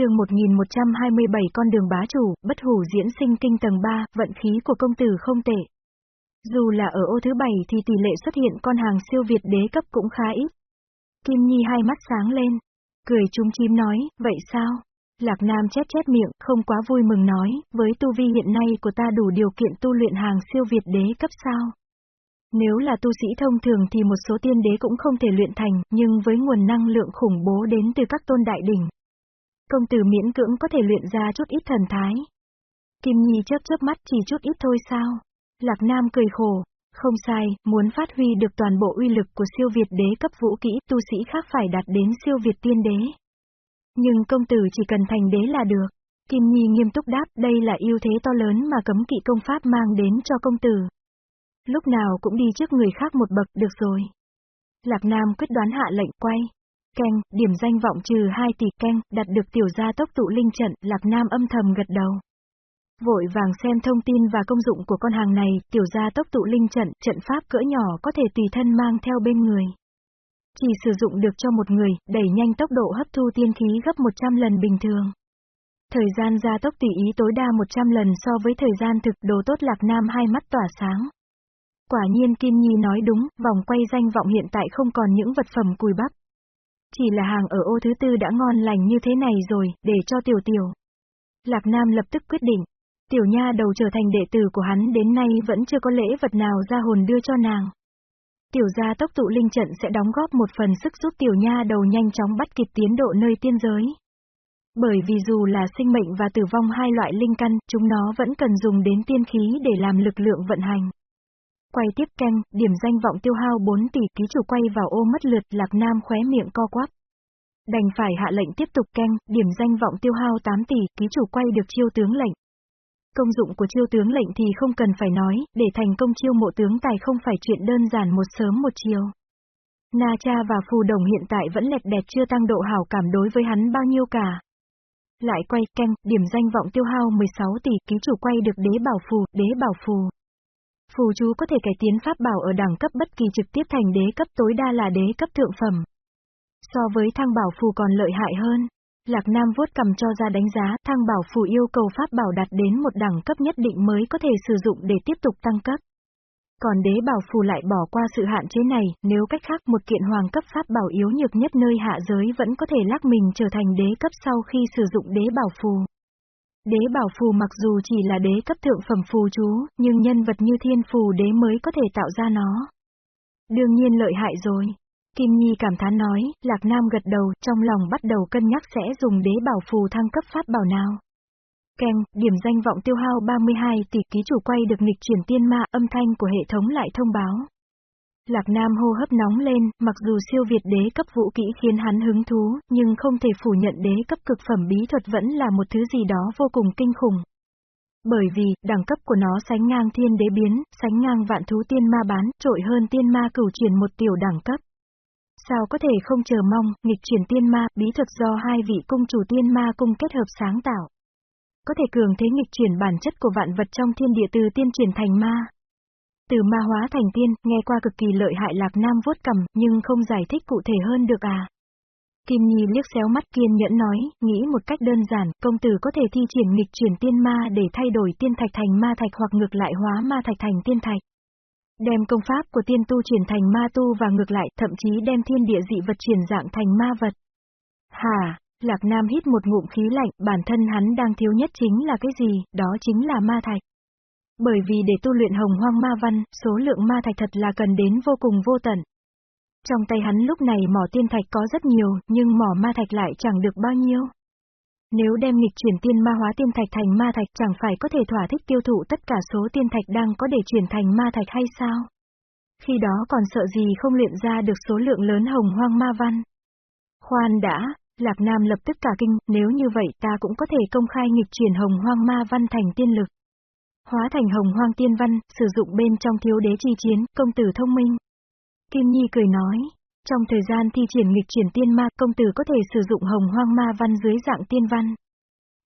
chương 1127 con đường bá chủ, bất hủ diễn sinh kinh tầng 3, vận khí của công tử không tệ. Dù là ở ô thứ 7 thì tỷ lệ xuất hiện con hàng siêu việt đế cấp cũng khá ít. Kim Nhi hai mắt sáng lên, cười trúng chim nói, vậy sao? Lạc Nam chép chép miệng, không quá vui mừng nói, với tu vi hiện nay của ta đủ điều kiện tu luyện hàng siêu việt đế cấp sao? Nếu là tu sĩ thông thường thì một số tiên đế cũng không thể luyện thành, nhưng với nguồn năng lượng khủng bố đến từ các tôn đại đỉnh. Công tử miễn cưỡng có thể luyện ra chút ít thần thái. Kim Nhi chớp chớp mắt chỉ chút ít thôi sao? Lạc Nam cười khổ. Không sai, muốn phát huy được toàn bộ uy lực của siêu việt đế cấp vũ kỹ, tu sĩ khác phải đạt đến siêu việt tiên đế. Nhưng công tử chỉ cần thành đế là được. Kim Nhi nghiêm túc đáp, đây là ưu thế to lớn mà cấm kỵ công pháp mang đến cho công tử. Lúc nào cũng đi trước người khác một bậc được rồi. Lạc Nam quyết đoán hạ lệnh quay keng điểm danh vọng trừ 2 tỷ keng đặt được tiểu gia tốc tụ linh trận, Lạc Nam âm thầm gật đầu. Vội vàng xem thông tin và công dụng của con hàng này, tiểu gia tốc tụ linh trận, trận pháp cỡ nhỏ có thể tùy thân mang theo bên người. Chỉ sử dụng được cho một người, đẩy nhanh tốc độ hấp thu tiên khí gấp 100 lần bình thường. Thời gian gia tốc tùy ý tối đa 100 lần so với thời gian thực đồ tốt Lạc Nam hai mắt tỏa sáng. Quả nhiên Kim Nhi nói đúng, vòng quay danh vọng hiện tại không còn những vật phẩm cùi bắp. Chỉ là hàng ở ô thứ tư đã ngon lành như thế này rồi, để cho tiểu tiểu. Lạc Nam lập tức quyết định. Tiểu nha đầu trở thành đệ tử của hắn đến nay vẫn chưa có lễ vật nào ra hồn đưa cho nàng. Tiểu gia tốc tụ linh trận sẽ đóng góp một phần sức giúp tiểu nha đầu nhanh chóng bắt kịp tiến độ nơi tiên giới. Bởi vì dù là sinh mệnh và tử vong hai loại linh căn, chúng nó vẫn cần dùng đến tiên khí để làm lực lượng vận hành. Quay tiếp canh, điểm danh vọng tiêu hao 4 tỷ ký chủ quay vào ô mất lượt Lạc Nam khóe miệng co quắp. Đành phải hạ lệnh tiếp tục canh, điểm danh vọng tiêu hao 8 tỷ ký chủ quay được chiêu tướng lệnh. Công dụng của chiêu tướng lệnh thì không cần phải nói, để thành công chiêu mộ tướng tài không phải chuyện đơn giản một sớm một chiều. Na cha và phù đồng hiện tại vẫn lẹt đẹt chưa tăng độ hảo cảm đối với hắn bao nhiêu cả. Lại quay canh, điểm danh vọng tiêu hao 16 tỷ ký chủ quay được đế bảo phù, đế bảo phù. Phù chú có thể cải tiến pháp bảo ở đẳng cấp bất kỳ trực tiếp thành đế cấp tối đa là đế cấp thượng phẩm. So với thang bảo phù còn lợi hại hơn. Lạc Nam vuốt cầm cho ra đánh giá, thang bảo phù yêu cầu pháp bảo đạt đến một đẳng cấp nhất định mới có thể sử dụng để tiếp tục tăng cấp. Còn đế bảo phù lại bỏ qua sự hạn chế này, nếu cách khác một kiện hoàng cấp pháp bảo yếu nhược nhất nơi hạ giới vẫn có thể lắc mình trở thành đế cấp sau khi sử dụng đế bảo phù. Đế bảo phù mặc dù chỉ là đế cấp thượng phẩm phù chú, nhưng nhân vật như thiên phù đế mới có thể tạo ra nó. Đương nhiên lợi hại rồi. Kim Nhi cảm thán nói, Lạc Nam gật đầu, trong lòng bắt đầu cân nhắc sẽ dùng đế bảo phù thăng cấp pháp bảo nào. Keng, điểm danh vọng tiêu hao 32 tỷ ký chủ quay được nghịch chuyển tiên ma, âm thanh của hệ thống lại thông báo. Lạc Nam hô hấp nóng lên, mặc dù siêu việt đế cấp vũ kỹ khiến hắn hứng thú, nhưng không thể phủ nhận đế cấp cực phẩm bí thuật vẫn là một thứ gì đó vô cùng kinh khủng. Bởi vì, đẳng cấp của nó sánh ngang thiên đế biến, sánh ngang vạn thú tiên ma bán, trội hơn tiên ma cửu chuyển một tiểu đẳng cấp. Sao có thể không chờ mong, nghịch chuyển tiên ma, bí thuật do hai vị cung chủ tiên ma cung kết hợp sáng tạo. Có thể cường thế nghịch chuyển bản chất của vạn vật trong thiên địa từ tiên chuyển thành ma. Từ ma hóa thành tiên, nghe qua cực kỳ lợi hại Lạc Nam vuốt cầm, nhưng không giải thích cụ thể hơn được à. Kim Nhi liếc xéo mắt kiên nhẫn nói, nghĩ một cách đơn giản, công tử có thể thi triển nghịch chuyển tiên ma để thay đổi tiên thạch thành ma thạch hoặc ngược lại hóa ma thạch thành tiên thạch. Đem công pháp của tiên tu chuyển thành ma tu và ngược lại, thậm chí đem thiên địa dị vật chuyển dạng thành ma vật. Hà, Lạc Nam hít một ngụm khí lạnh, bản thân hắn đang thiếu nhất chính là cái gì, đó chính là ma thạch. Bởi vì để tu luyện hồng hoang ma văn, số lượng ma thạch thật là cần đến vô cùng vô tận. Trong tay hắn lúc này mỏ tiên thạch có rất nhiều, nhưng mỏ ma thạch lại chẳng được bao nhiêu. Nếu đem nghịch chuyển tiên ma hóa tiên thạch thành ma thạch chẳng phải có thể thỏa thích tiêu thụ tất cả số tiên thạch đang có để chuyển thành ma thạch hay sao? Khi đó còn sợ gì không luyện ra được số lượng lớn hồng hoang ma văn? Khoan đã, Lạc Nam lập tức cả kinh, nếu như vậy ta cũng có thể công khai nghịch chuyển hồng hoang ma văn thành tiên lực. Hóa thành hồng hoang tiên văn, sử dụng bên trong thiếu đế chi chiến, công tử thông minh. Kim Nhi cười nói, trong thời gian thi triển nghịch triển tiên ma, công tử có thể sử dụng hồng hoang ma văn dưới dạng tiên văn.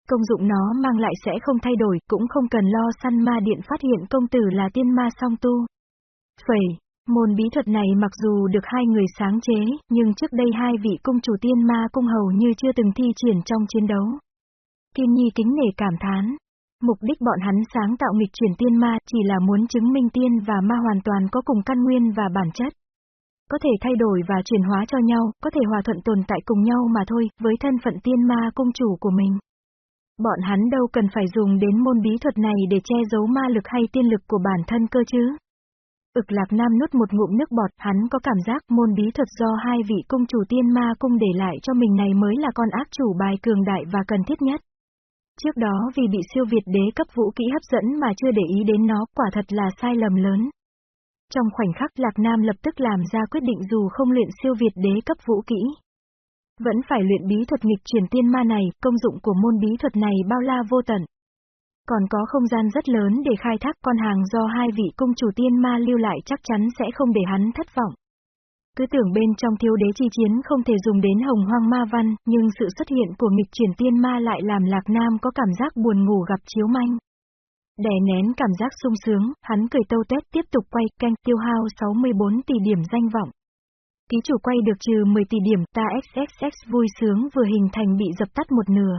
Công dụng nó mang lại sẽ không thay đổi, cũng không cần lo săn ma điện phát hiện công tử là tiên ma song tu. Phẩy, Môn bí thuật này mặc dù được hai người sáng chế, nhưng trước đây hai vị cung chủ tiên ma cung hầu như chưa từng thi triển trong chiến đấu. Kim Nhi kính nể cảm thán. Mục đích bọn hắn sáng tạo nghịch chuyển tiên ma chỉ là muốn chứng minh tiên và ma hoàn toàn có cùng căn nguyên và bản chất. Có thể thay đổi và chuyển hóa cho nhau, có thể hòa thuận tồn tại cùng nhau mà thôi, với thân phận tiên ma cung chủ của mình. Bọn hắn đâu cần phải dùng đến môn bí thuật này để che giấu ma lực hay tiên lực của bản thân cơ chứ. Ực lạc nam nuốt một ngụm nước bọt, hắn có cảm giác môn bí thuật do hai vị cung chủ tiên ma cung để lại cho mình này mới là con ác chủ bài cường đại và cần thiết nhất. Trước đó vì bị siêu việt đế cấp vũ kỹ hấp dẫn mà chưa để ý đến nó, quả thật là sai lầm lớn. Trong khoảnh khắc Lạc Nam lập tức làm ra quyết định dù không luyện siêu việt đế cấp vũ kỹ. Vẫn phải luyện bí thuật nghịch chuyển tiên ma này, công dụng của môn bí thuật này bao la vô tận. Còn có không gian rất lớn để khai thác con hàng do hai vị cung chủ tiên ma lưu lại chắc chắn sẽ không để hắn thất vọng. Cứ tưởng bên trong thiếu đế chi chiến không thể dùng đến hồng hoang ma văn, nhưng sự xuất hiện của nghịch triển tiên ma lại làm Lạc Nam có cảm giác buồn ngủ gặp chiếu manh. Đè nén cảm giác sung sướng, hắn cười tâu tét tiếp tục quay canh tiêu hao 64 tỷ điểm danh vọng. Ký chủ quay được trừ 10 tỷ điểm ta XXX vui sướng vừa hình thành bị dập tắt một nửa.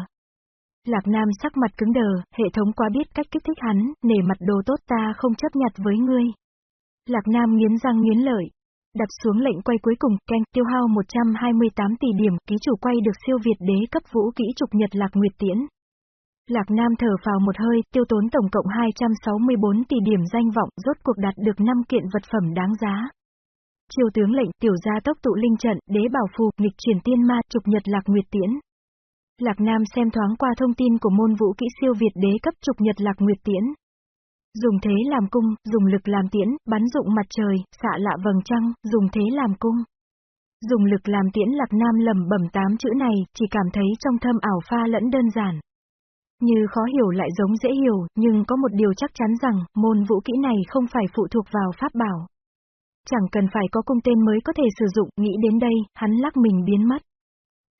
Lạc Nam sắc mặt cứng đờ, hệ thống quá biết cách kích thích hắn, nể mặt đồ tốt ta không chấp nhặt với ngươi. Lạc Nam nghiến răng nghiến lợi. Đặt xuống lệnh quay cuối cùng, canh, tiêu hao 128 tỷ điểm, ký chủ quay được siêu việt đế cấp vũ kỹ trục nhật Lạc Nguyệt Tiễn. Lạc Nam thở vào một hơi, tiêu tốn tổng cộng 264 tỷ điểm danh vọng, rốt cuộc đạt được 5 kiện vật phẩm đáng giá. Triều tướng lệnh, tiểu gia tốc tụ linh trận, đế bảo phù, nghịch chuyển tiên ma, trục nhật Lạc Nguyệt Tiễn. Lạc Nam xem thoáng qua thông tin của môn vũ kỹ siêu Việt đế cấp trục nhật lạc nguyệt tiễn. Dùng thế làm cung, dùng lực làm tiễn, bắn dụng mặt trời, xạ lạ vầng trăng, dùng thế làm cung. Dùng lực làm tiễn Lạc Nam lầm bẩm tám chữ này, chỉ cảm thấy trong thâm ảo pha lẫn đơn giản. Như khó hiểu lại giống dễ hiểu, nhưng có một điều chắc chắn rằng, môn vũ kỹ này không phải phụ thuộc vào pháp bảo. Chẳng cần phải có cung tên mới có thể sử dụng, nghĩ đến đây, hắn lắc mình biến mất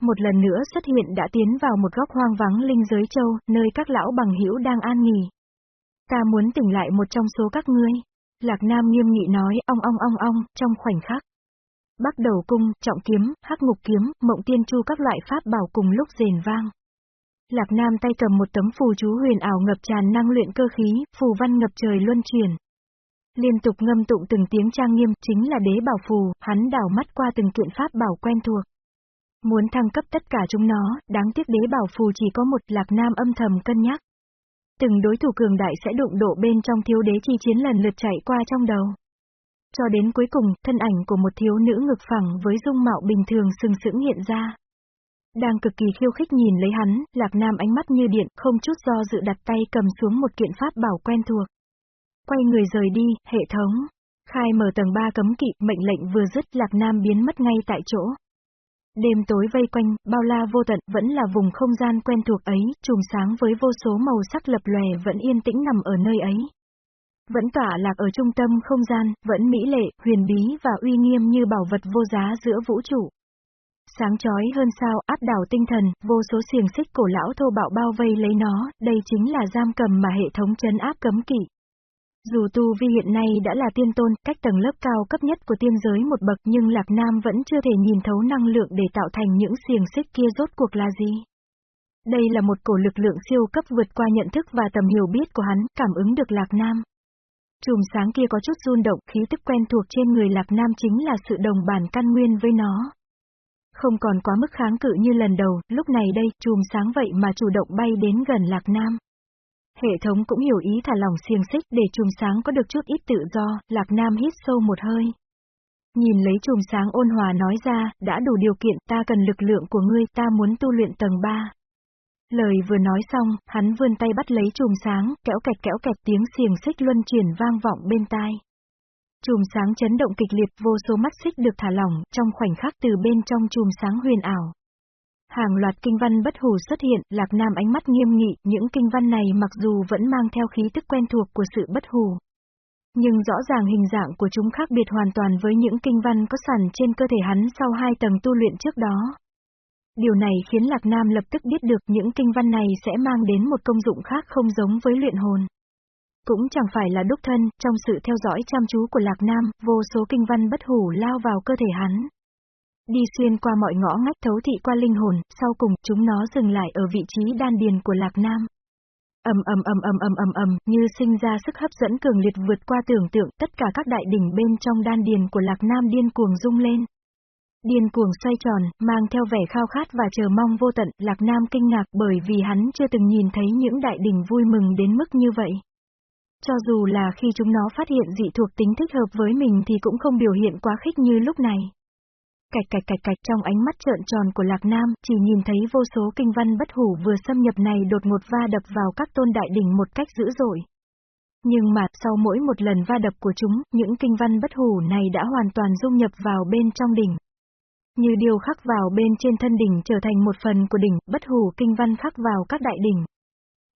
một lần nữa xuất hiện đã tiến vào một góc hoang vắng linh giới châu, nơi các lão bằng hữu đang an nghỉ. Ta muốn tỉnh lại một trong số các ngươi. Lạc Nam nghiêm nghị nói, ong ong ong ong, trong khoảnh khắc. Bắt đầu cung, trọng kiếm, hắc ngục kiếm, mộng tiên chu các loại pháp bảo cùng lúc rền vang. Lạc Nam tay cầm một tấm phù chú huyền ảo ngập tràn năng luyện cơ khí, phù văn ngập trời luân chuyển. Liên tục ngâm tụng từng tiếng trang nghiêm, chính là đế bảo phù, hắn đảo mắt qua từng kiện pháp bảo quen thuộc. Muốn thăng cấp tất cả chúng nó, đáng tiếc đế bảo phù chỉ có một lạc nam âm thầm cân nhắc. Từng đối thủ cường đại sẽ đụng độ bên trong thiếu đế chi chiến lần lượt chạy qua trong đầu. Cho đến cuối cùng, thân ảnh của một thiếu nữ ngực phẳng với dung mạo bình thường sừng sững hiện ra. Đang cực kỳ khiêu khích nhìn lấy hắn, lạc nam ánh mắt như điện, không chút do dự đặt tay cầm xuống một kiện pháp bảo quen thuộc. Quay người rời đi, hệ thống. Khai mở tầng 3 cấm kỵ, mệnh lệnh vừa dứt lạc nam biến mất ngay tại chỗ. Đêm tối vây quanh, bao la vô tận, vẫn là vùng không gian quen thuộc ấy, trùm sáng với vô số màu sắc lập lòe vẫn yên tĩnh nằm ở nơi ấy. Vẫn tỏa lạc ở trung tâm không gian, vẫn mỹ lệ, huyền bí và uy nghiêm như bảo vật vô giá giữa vũ trụ. Sáng chói hơn sao, áp đảo tinh thần, vô số xiềng xích cổ lão thô bạo bao vây lấy nó, đây chính là giam cầm mà hệ thống chấn áp cấm kỵ. Dù tu vi hiện nay đã là tiên tôn, cách tầng lớp cao cấp nhất của tiên giới một bậc nhưng Lạc Nam vẫn chưa thể nhìn thấu năng lượng để tạo thành những xiềng xích kia rốt cuộc là gì. Đây là một cổ lực lượng siêu cấp vượt qua nhận thức và tầm hiểu biết của hắn, cảm ứng được Lạc Nam. Chùm sáng kia có chút run động, khí tức quen thuộc trên người Lạc Nam chính là sự đồng bản căn nguyên với nó. Không còn quá mức kháng cự như lần đầu, lúc này đây, chùm sáng vậy mà chủ động bay đến gần Lạc Nam. Hệ thống cũng hiểu ý thả lỏng xiềng xích để chùm sáng có được chút ít tự do, Lạc Nam hít sâu một hơi. Nhìn lấy chùm sáng ôn hòa nói ra, đã đủ điều kiện ta cần lực lượng của ngươi, ta muốn tu luyện tầng 3. Lời vừa nói xong, hắn vươn tay bắt lấy chùm sáng, kéo kẹt kéo kẹt tiếng xiềng xích luân chuyển vang vọng bên tai. Chùm sáng chấn động kịch liệt, vô số mắt xích được thả lỏng, trong khoảnh khắc từ bên trong chùm sáng huyền ảo. Hàng loạt kinh văn bất hủ xuất hiện, Lạc Nam ánh mắt nghiêm nghị, những kinh văn này mặc dù vẫn mang theo khí tức quen thuộc của sự bất hủ. Nhưng rõ ràng hình dạng của chúng khác biệt hoàn toàn với những kinh văn có sẵn trên cơ thể hắn sau hai tầng tu luyện trước đó. Điều này khiến Lạc Nam lập tức biết được những kinh văn này sẽ mang đến một công dụng khác không giống với luyện hồn. Cũng chẳng phải là đúc thân, trong sự theo dõi chăm chú của Lạc Nam, vô số kinh văn bất hủ lao vào cơ thể hắn. Đi xuyên qua mọi ngõ ngách thấu thị qua linh hồn, sau cùng chúng nó dừng lại ở vị trí đan điền của Lạc Nam. ầm ầm ầm ầm ầm ầm ầm, như sinh ra sức hấp dẫn cường liệt vượt qua tưởng tượng, tất cả các đại đỉnh bên trong đan điền của Lạc Nam điên cuồng rung lên. Điên cuồng xoay tròn, mang theo vẻ khao khát và chờ mong vô tận, Lạc Nam kinh ngạc bởi vì hắn chưa từng nhìn thấy những đại đỉnh vui mừng đến mức như vậy. Cho dù là khi chúng nó phát hiện dị thuộc tính thích hợp với mình thì cũng không biểu hiện quá khích như lúc này. Cạch cạch cạch cạch trong ánh mắt trợn tròn của Lạc Nam, chỉ nhìn thấy vô số kinh văn bất hủ vừa xâm nhập này đột ngột va đập vào các tôn đại đỉnh một cách dữ dội. Nhưng mà, sau mỗi một lần va đập của chúng, những kinh văn bất hủ này đã hoàn toàn dung nhập vào bên trong đỉnh. Như điều khắc vào bên trên thân đỉnh trở thành một phần của đỉnh, bất hủ kinh văn khắc vào các đại đỉnh.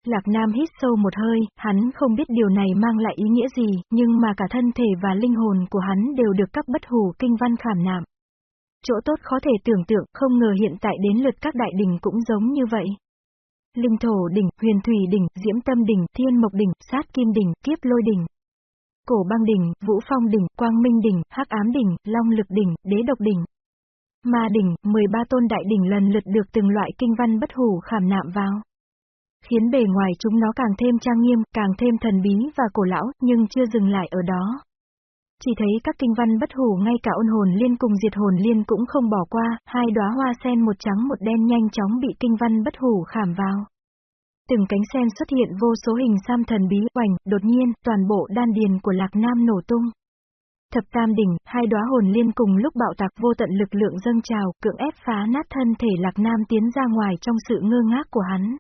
Lạc Nam hít sâu một hơi, hắn không biết điều này mang lại ý nghĩa gì, nhưng mà cả thân thể và linh hồn của hắn đều được các bất hủ kinh văn khảm nạm. Chỗ tốt khó thể tưởng tượng, không ngờ hiện tại đến lượt các đại đỉnh cũng giống như vậy. Linh thổ đỉnh, huyền thủy đỉnh, diễm tâm đỉnh, thiên mộc đỉnh, sát kim đỉnh, kiếp lôi đỉnh. Cổ băng đỉnh, vũ phong đỉnh, quang minh đỉnh, hắc ám đỉnh, long lực đỉnh, đế độc đỉnh. Ma đỉnh, 13 tôn đại đỉnh lần lượt được từng loại kinh văn bất hủ khảm nạm vào. Khiến bề ngoài chúng nó càng thêm trang nghiêm, càng thêm thần bí và cổ lão, nhưng chưa dừng lại ở đó. Chỉ thấy các kinh văn bất hủ ngay cả ôn hồn liên cùng diệt hồn liên cũng không bỏ qua, hai đóa hoa sen một trắng một đen nhanh chóng bị kinh văn bất hủ khảm vào. Từng cánh sen xuất hiện vô số hình sam thần bí oành, đột nhiên, toàn bộ đan điền của Lạc Nam nổ tung. Thập tam đỉnh, hai đóa hồn liên cùng lúc bạo tạc vô tận lực lượng dâng trào, cưỡng ép phá nát thân thể Lạc Nam tiến ra ngoài trong sự ngơ ngác của hắn.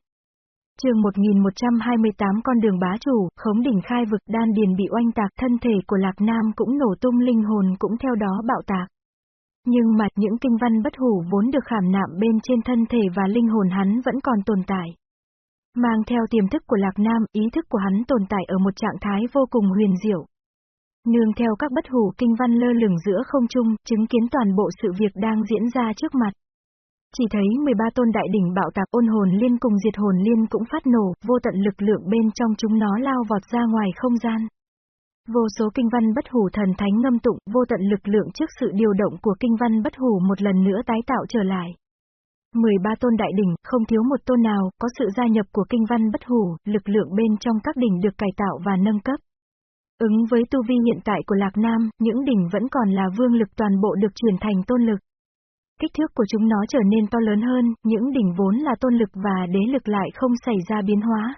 Trường 1128 con đường bá chủ, khống đỉnh khai vực đan điền bị oanh tạc, thân thể của Lạc Nam cũng nổ tung linh hồn cũng theo đó bạo tạc. Nhưng mà những kinh văn bất hủ vốn được khảm nạm bên trên thân thể và linh hồn hắn vẫn còn tồn tại. Mang theo tiềm thức của Lạc Nam, ý thức của hắn tồn tại ở một trạng thái vô cùng huyền diệu. Nương theo các bất hủ kinh văn lơ lửng giữa không trung, chứng kiến toàn bộ sự việc đang diễn ra trước mặt. Chỉ thấy 13 tôn đại đỉnh bạo tạc ôn hồn liên cùng diệt hồn liên cũng phát nổ, vô tận lực lượng bên trong chúng nó lao vọt ra ngoài không gian. Vô số kinh văn bất hủ thần thánh ngâm tụng, vô tận lực lượng trước sự điều động của kinh văn bất hủ một lần nữa tái tạo trở lại. 13 tôn đại đỉnh, không thiếu một tôn nào, có sự gia nhập của kinh văn bất hủ, lực lượng bên trong các đỉnh được cải tạo và nâng cấp. Ứng với tu vi hiện tại của Lạc Nam, những đỉnh vẫn còn là vương lực toàn bộ được chuyển thành tôn lực. Kích thước của chúng nó trở nên to lớn hơn, những đỉnh vốn là tôn lực và đế lực lại không xảy ra biến hóa.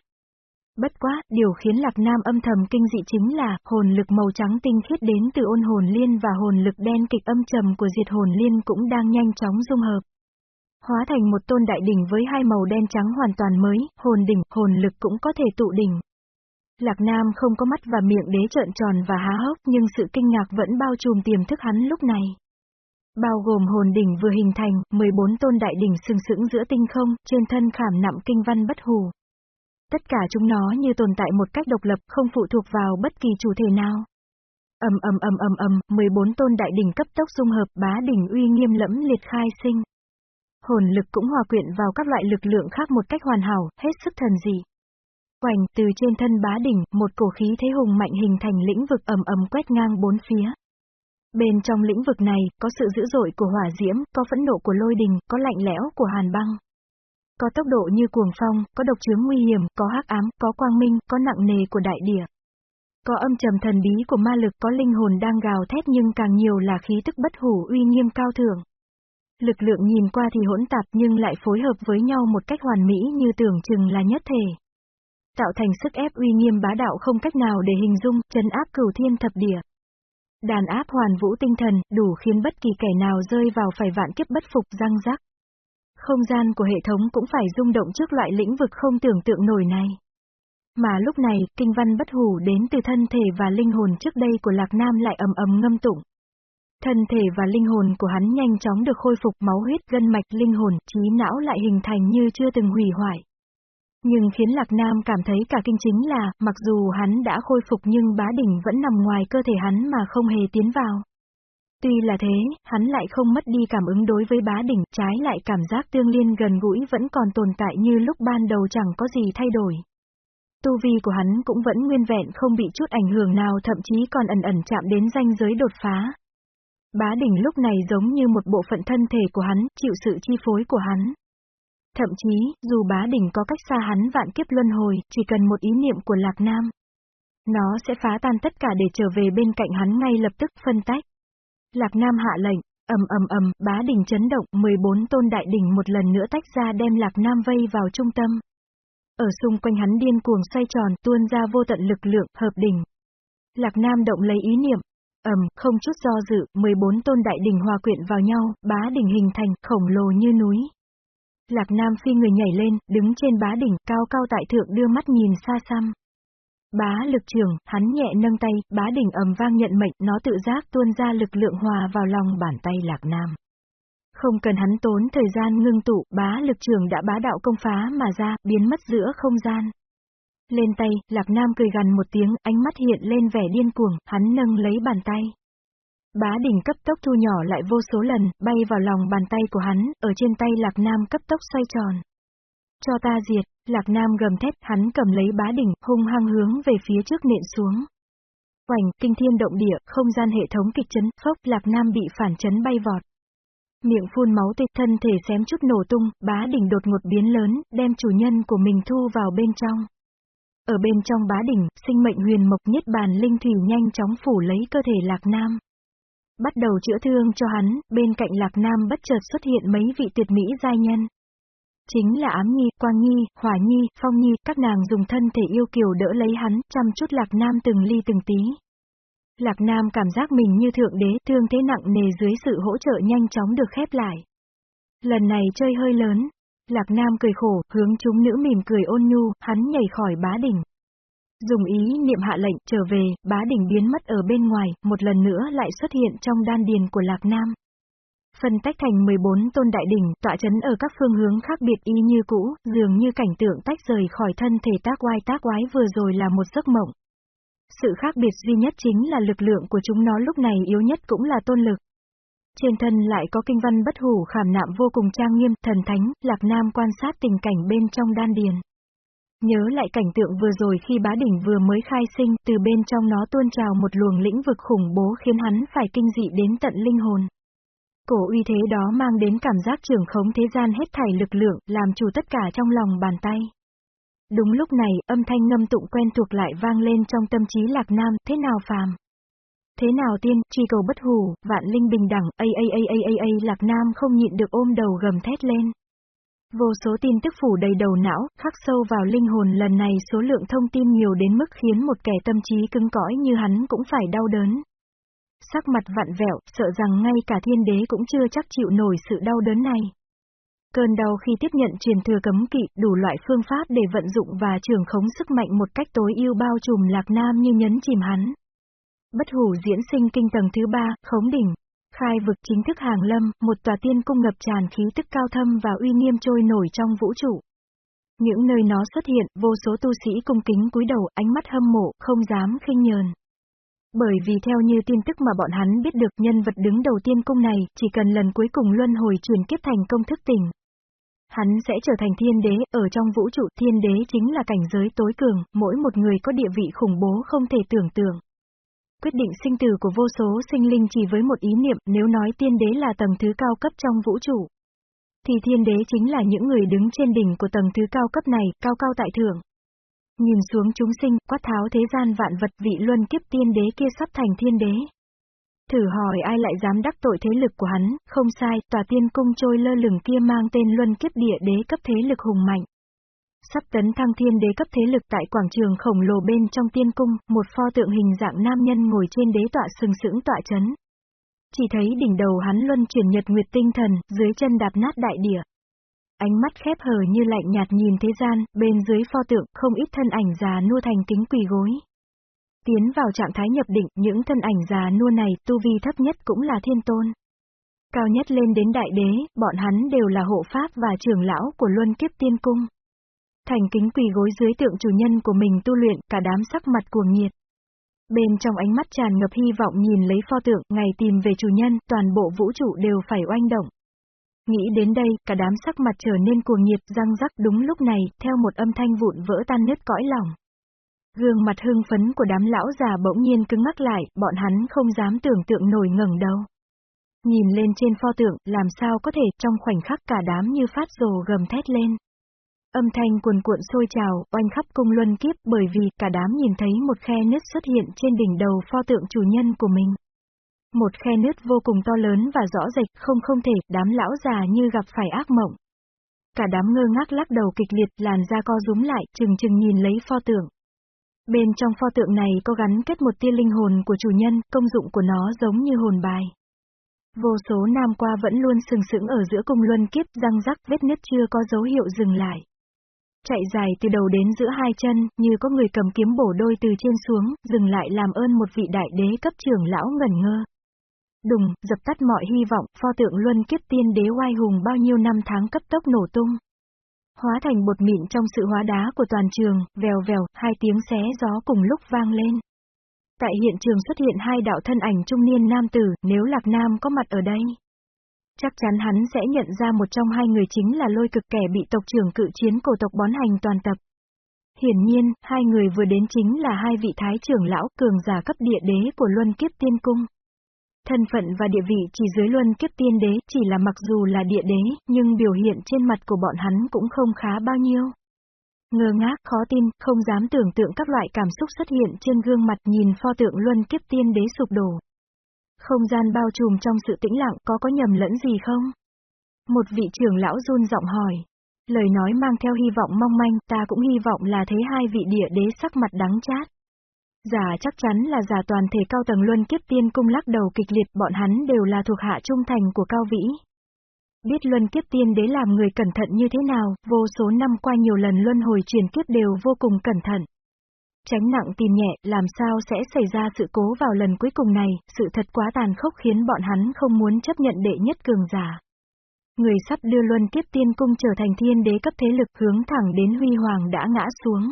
Bất quá, điều khiến Lạc Nam âm thầm kinh dị chính là, hồn lực màu trắng tinh khiết đến từ ôn hồn liên và hồn lực đen kịch âm trầm của diệt hồn liên cũng đang nhanh chóng dung hợp. Hóa thành một tôn đại đỉnh với hai màu đen trắng hoàn toàn mới, hồn đỉnh, hồn lực cũng có thể tụ đỉnh. Lạc Nam không có mắt và miệng đế trợn tròn và há hốc nhưng sự kinh ngạc vẫn bao trùm tiềm thức hắn lúc này. Bao gồm hồn đỉnh vừa hình thành, 14 tôn đại đỉnh sừng sững giữa tinh không, trên thân khảm nặng kinh văn bất hủ. Tất cả chúng nó như tồn tại một cách độc lập, không phụ thuộc vào bất kỳ chủ thể nào. Ầm ầm ầm ầm ầm, 14 tôn đại đỉnh cấp tốc dung hợp, bá đỉnh uy nghiêm lẫm liệt khai sinh. Hồn lực cũng hòa quyện vào các loại lực lượng khác một cách hoàn hảo, hết sức thần dị. Quành, từ trên thân bá đỉnh, một cổ khí thế hùng mạnh hình thành lĩnh vực ầm ầm quét ngang bốn phía. Bên trong lĩnh vực này, có sự dữ dội của hỏa diễm, có phẫn nộ của lôi đình, có lạnh lẽo của hàn băng. Có tốc độ như cuồng phong, có độc chướng nguy hiểm, có hắc ám, có quang minh, có nặng nề của đại địa. Có âm trầm thần bí của ma lực, có linh hồn đang gào thét nhưng càng nhiều là khí tức bất hủ uy nghiêm cao thượng. Lực lượng nhìn qua thì hỗn tạp nhưng lại phối hợp với nhau một cách hoàn mỹ như tưởng chừng là nhất thể. Tạo thành sức ép uy nghiêm bá đạo không cách nào để hình dung, chấn áp cửu thiên thập địa. Đàn áp hoàn vũ tinh thần, đủ khiến bất kỳ kẻ nào rơi vào phải vạn kiếp bất phục răng rắc. Không gian của hệ thống cũng phải rung động trước loại lĩnh vực không tưởng tượng nổi này. Mà lúc này, kinh văn bất hủ đến từ thân thể và linh hồn trước đây của Lạc Nam lại ầm ầm ngâm tụng. Thân thể và linh hồn của hắn nhanh chóng được khôi phục máu huyết gân mạch linh hồn, trí não lại hình thành như chưa từng hủy hoại. Nhưng khiến Lạc Nam cảm thấy cả kinh chính là, mặc dù hắn đã khôi phục nhưng bá đỉnh vẫn nằm ngoài cơ thể hắn mà không hề tiến vào. Tuy là thế, hắn lại không mất đi cảm ứng đối với bá đỉnh, trái lại cảm giác tương liên gần gũi vẫn còn tồn tại như lúc ban đầu chẳng có gì thay đổi. tu vi của hắn cũng vẫn nguyên vẹn không bị chút ảnh hưởng nào thậm chí còn ẩn ẩn chạm đến ranh giới đột phá. Bá đỉnh lúc này giống như một bộ phận thân thể của hắn, chịu sự chi phối của hắn. Thậm chí, dù bá đỉnh có cách xa hắn vạn kiếp luân hồi, chỉ cần một ý niệm của Lạc Nam. Nó sẽ phá tan tất cả để trở về bên cạnh hắn ngay lập tức phân tách. Lạc Nam hạ lệnh, ầm ầm ầm, bá đỉnh chấn động, 14 tôn đại đỉnh một lần nữa tách ra đem Lạc Nam vây vào trung tâm. Ở xung quanh hắn điên cuồng xoay tròn, tuôn ra vô tận lực lượng, hợp đỉnh. Lạc Nam động lấy ý niệm, ầm, không chút do dự, 14 tôn đại đỉnh hòa quyện vào nhau, bá đỉnh hình thành, khổng lồ như núi. Lạc Nam phi người nhảy lên, đứng trên bá đỉnh, cao cao tại thượng đưa mắt nhìn xa xăm. Bá lực trường, hắn nhẹ nâng tay, bá đỉnh ầm vang nhận mệnh, nó tự giác tuôn ra lực lượng hòa vào lòng bàn tay Lạc Nam. Không cần hắn tốn thời gian ngưng tụ, bá lực trường đã bá đạo công phá mà ra, biến mất giữa không gian. Lên tay, Lạc Nam cười gần một tiếng, ánh mắt hiện lên vẻ điên cuồng, hắn nâng lấy bàn tay. Bá đỉnh cấp tốc thu nhỏ lại vô số lần, bay vào lòng bàn tay của hắn, ở trên tay Lạc Nam cấp tốc xoay tròn. Cho ta diệt, Lạc Nam gầm thét, hắn cầm lấy bá đỉnh, hung hăng hướng về phía trước nện xuống. Hoành, kinh thiên động địa, không gian hệ thống kịch chấn, phốc, Lạc Nam bị phản chấn bay vọt. Miệng phun máu tươi thân thể xém chút nổ tung, bá đỉnh đột ngột biến lớn, đem chủ nhân của mình thu vào bên trong. Ở bên trong bá đỉnh, sinh mệnh huyền mộc nhất bàn linh thủy nhanh chóng phủ lấy cơ thể Lạc Nam. Bắt đầu chữa thương cho hắn, bên cạnh Lạc Nam bất chợt xuất hiện mấy vị tuyệt mỹ giai nhân. Chính là ám nhi, quang nhi, hỏa nhi, phong nhi, các nàng dùng thân thể yêu kiều đỡ lấy hắn, chăm chút Lạc Nam từng ly từng tí. Lạc Nam cảm giác mình như thượng đế, thương thế nặng nề dưới sự hỗ trợ nhanh chóng được khép lại. Lần này chơi hơi lớn. Lạc Nam cười khổ, hướng chúng nữ mỉm cười ôn nhu, hắn nhảy khỏi bá đỉnh. Dùng ý niệm hạ lệnh, trở về, bá đỉnh biến mất ở bên ngoài, một lần nữa lại xuất hiện trong đan điền của Lạc Nam. Phân tách thành 14 tôn đại đỉnh, tọa chấn ở các phương hướng khác biệt y như cũ, dường như cảnh tượng tách rời khỏi thân thể tác oai tác quái vừa rồi là một giấc mộng. Sự khác biệt duy nhất chính là lực lượng của chúng nó lúc này yếu nhất cũng là tôn lực. Trên thân lại có kinh văn bất hủ khảm nạm vô cùng trang nghiêm, thần thánh, Lạc Nam quan sát tình cảnh bên trong đan điền. Nhớ lại cảnh tượng vừa rồi khi bá đỉnh vừa mới khai sinh, từ bên trong nó tuôn trào một luồng lĩnh vực khủng bố khiến hắn phải kinh dị đến tận linh hồn. Cổ uy thế đó mang đến cảm giác trưởng khống thế gian hết thảy lực lượng, làm chủ tất cả trong lòng bàn tay. Đúng lúc này, âm thanh ngâm tụng quen thuộc lại vang lên trong tâm trí Lạc Nam, thế nào phàm? Thế nào tiên, truy cầu bất hủ, vạn linh bình đẳng, a a a a a a Lạc Nam không nhịn được ôm đầu gầm thét lên. Vô số tin tức phủ đầy đầu não, khắc sâu vào linh hồn lần này số lượng thông tin nhiều đến mức khiến một kẻ tâm trí cứng cõi như hắn cũng phải đau đớn. Sắc mặt vặn vẹo, sợ rằng ngay cả thiên đế cũng chưa chắc chịu nổi sự đau đớn này. Cơn đau khi tiếp nhận truyền thừa cấm kỵ, đủ loại phương pháp để vận dụng và trường khống sức mạnh một cách tối ưu bao trùm lạc nam như nhấn chìm hắn. Bất hủ diễn sinh kinh tầng thứ ba, khống đỉnh. Khai vực chính thức hàng lâm, một tòa tiên cung ngập tràn khí tức cao thâm và uy nghiêm trôi nổi trong vũ trụ. Những nơi nó xuất hiện, vô số tu sĩ cung kính cúi đầu, ánh mắt hâm mộ, không dám khinh nhờn. Bởi vì theo như tin tức mà bọn hắn biết được nhân vật đứng đầu tiên cung này, chỉ cần lần cuối cùng luân hồi chuyển kiếp thành công thức tỉnh. Hắn sẽ trở thành thiên đế, ở trong vũ trụ thiên đế chính là cảnh giới tối cường, mỗi một người có địa vị khủng bố không thể tưởng tượng quyết định sinh tử của vô số sinh linh chỉ với một ý niệm, nếu nói tiên đế là tầng thứ cao cấp trong vũ trụ. Thì thiên đế chính là những người đứng trên đỉnh của tầng thứ cao cấp này, cao cao tại thượng. Nhìn xuống chúng sinh, quát tháo thế gian vạn vật vị luân kiếp tiên đế kia sắp thành thiên đế. Thử hỏi ai lại dám đắc tội thế lực của hắn, không sai, tòa tiên cung trôi lơ lửng kia mang tên luân kiếp địa đế cấp thế lực hùng mạnh. Sắp tấn thăng thiên đế cấp thế lực tại quảng trường khổng lồ bên trong tiên cung, một pho tượng hình dạng nam nhân ngồi trên đế tọa sừng sững tọa chấn. Chỉ thấy đỉnh đầu hắn luân chuyển nhật nguyệt tinh thần, dưới chân đạp nát đại địa. Ánh mắt khép hờ như lạnh nhạt nhìn thế gian, bên dưới pho tượng không ít thân ảnh già nua thành kính quỳ gối. Tiến vào trạng thái nhập định, những thân ảnh già nua này, tu vi thấp nhất cũng là thiên tôn. Cao nhất lên đến đại đế, bọn hắn đều là hộ pháp và trưởng lão của luân kiếp tiên cung. Thành kính quỳ gối dưới tượng chủ nhân của mình tu luyện, cả đám sắc mặt cuồng nhiệt. Bên trong ánh mắt tràn ngập hy vọng nhìn lấy pho tượng, ngày tìm về chủ nhân, toàn bộ vũ trụ đều phải oanh động. Nghĩ đến đây, cả đám sắc mặt trở nên cuồng nhiệt, răng rắc đúng lúc này, theo một âm thanh vụn vỡ tan nứt cõi lòng. Gương mặt hưng phấn của đám lão già bỗng nhiên cứng ngắc lại, bọn hắn không dám tưởng tượng nổi ngẩng đầu. Nhìn lên trên pho tượng, làm sao có thể, trong khoảnh khắc cả đám như phát rồ gầm thét lên. Âm thanh cuồn cuộn sôi trào, oanh khắp cung luân kiếp bởi vì cả đám nhìn thấy một khe nứt xuất hiện trên đỉnh đầu pho tượng chủ nhân của mình. Một khe nứt vô cùng to lớn và rõ rệt, không không thể, đám lão già như gặp phải ác mộng. Cả đám ngơ ngác lắc đầu kịch liệt, làn da co rúm lại, chừng chừng nhìn lấy pho tượng. Bên trong pho tượng này có gắn kết một tia linh hồn của chủ nhân, công dụng của nó giống như hồn bài. Vô số nam qua vẫn luôn sừng sững ở giữa cung luân kiếp, răng rắc vết nứt chưa có dấu hiệu dừng lại. Chạy dài từ đầu đến giữa hai chân, như có người cầm kiếm bổ đôi từ trên xuống, dừng lại làm ơn một vị đại đế cấp trưởng lão ngẩn ngơ. Đùng, dập tắt mọi hy vọng, pho tượng luân kiếp tiên đế oai hùng bao nhiêu năm tháng cấp tốc nổ tung. Hóa thành bột mịn trong sự hóa đá của toàn trường, vèo vèo, hai tiếng xé gió cùng lúc vang lên. Tại hiện trường xuất hiện hai đạo thân ảnh trung niên nam tử, nếu Lạc Nam có mặt ở đây. Chắc chắn hắn sẽ nhận ra một trong hai người chính là lôi cực kẻ bị tộc trưởng cự chiến cổ tộc bón hành toàn tập. Hiển nhiên, hai người vừa đến chính là hai vị thái trưởng lão cường giả cấp địa đế của Luân Kiếp Tiên Cung. Thân phận và địa vị chỉ dưới luân kiếp tiên đế, chỉ là mặc dù là địa đế, nhưng biểu hiện trên mặt của bọn hắn cũng không khá bao nhiêu. Ngơ ngác, khó tin, không dám tưởng tượng các loại cảm xúc xuất hiện trên gương mặt nhìn pho tượng luân kiếp tiên đế sụp đổ. Không gian bao trùm trong sự tĩnh lặng có có nhầm lẫn gì không? Một vị trưởng lão run giọng hỏi. Lời nói mang theo hy vọng mong manh, ta cũng hy vọng là thấy hai vị địa đế sắc mặt đắng chát. Giả chắc chắn là giả toàn thể cao tầng luân kiếp tiên cung lắc đầu kịch liệt bọn hắn đều là thuộc hạ trung thành của cao vĩ. Biết luân kiếp tiên đế làm người cẩn thận như thế nào, vô số năm qua nhiều lần luân hồi truyền kiếp đều vô cùng cẩn thận. Tránh nặng tìm nhẹ, làm sao sẽ xảy ra sự cố vào lần cuối cùng này, sự thật quá tàn khốc khiến bọn hắn không muốn chấp nhận đệ nhất cường giả. Người sắp đưa luân kiếp tiên cung trở thành thiên đế cấp thế lực hướng thẳng đến huy hoàng đã ngã xuống.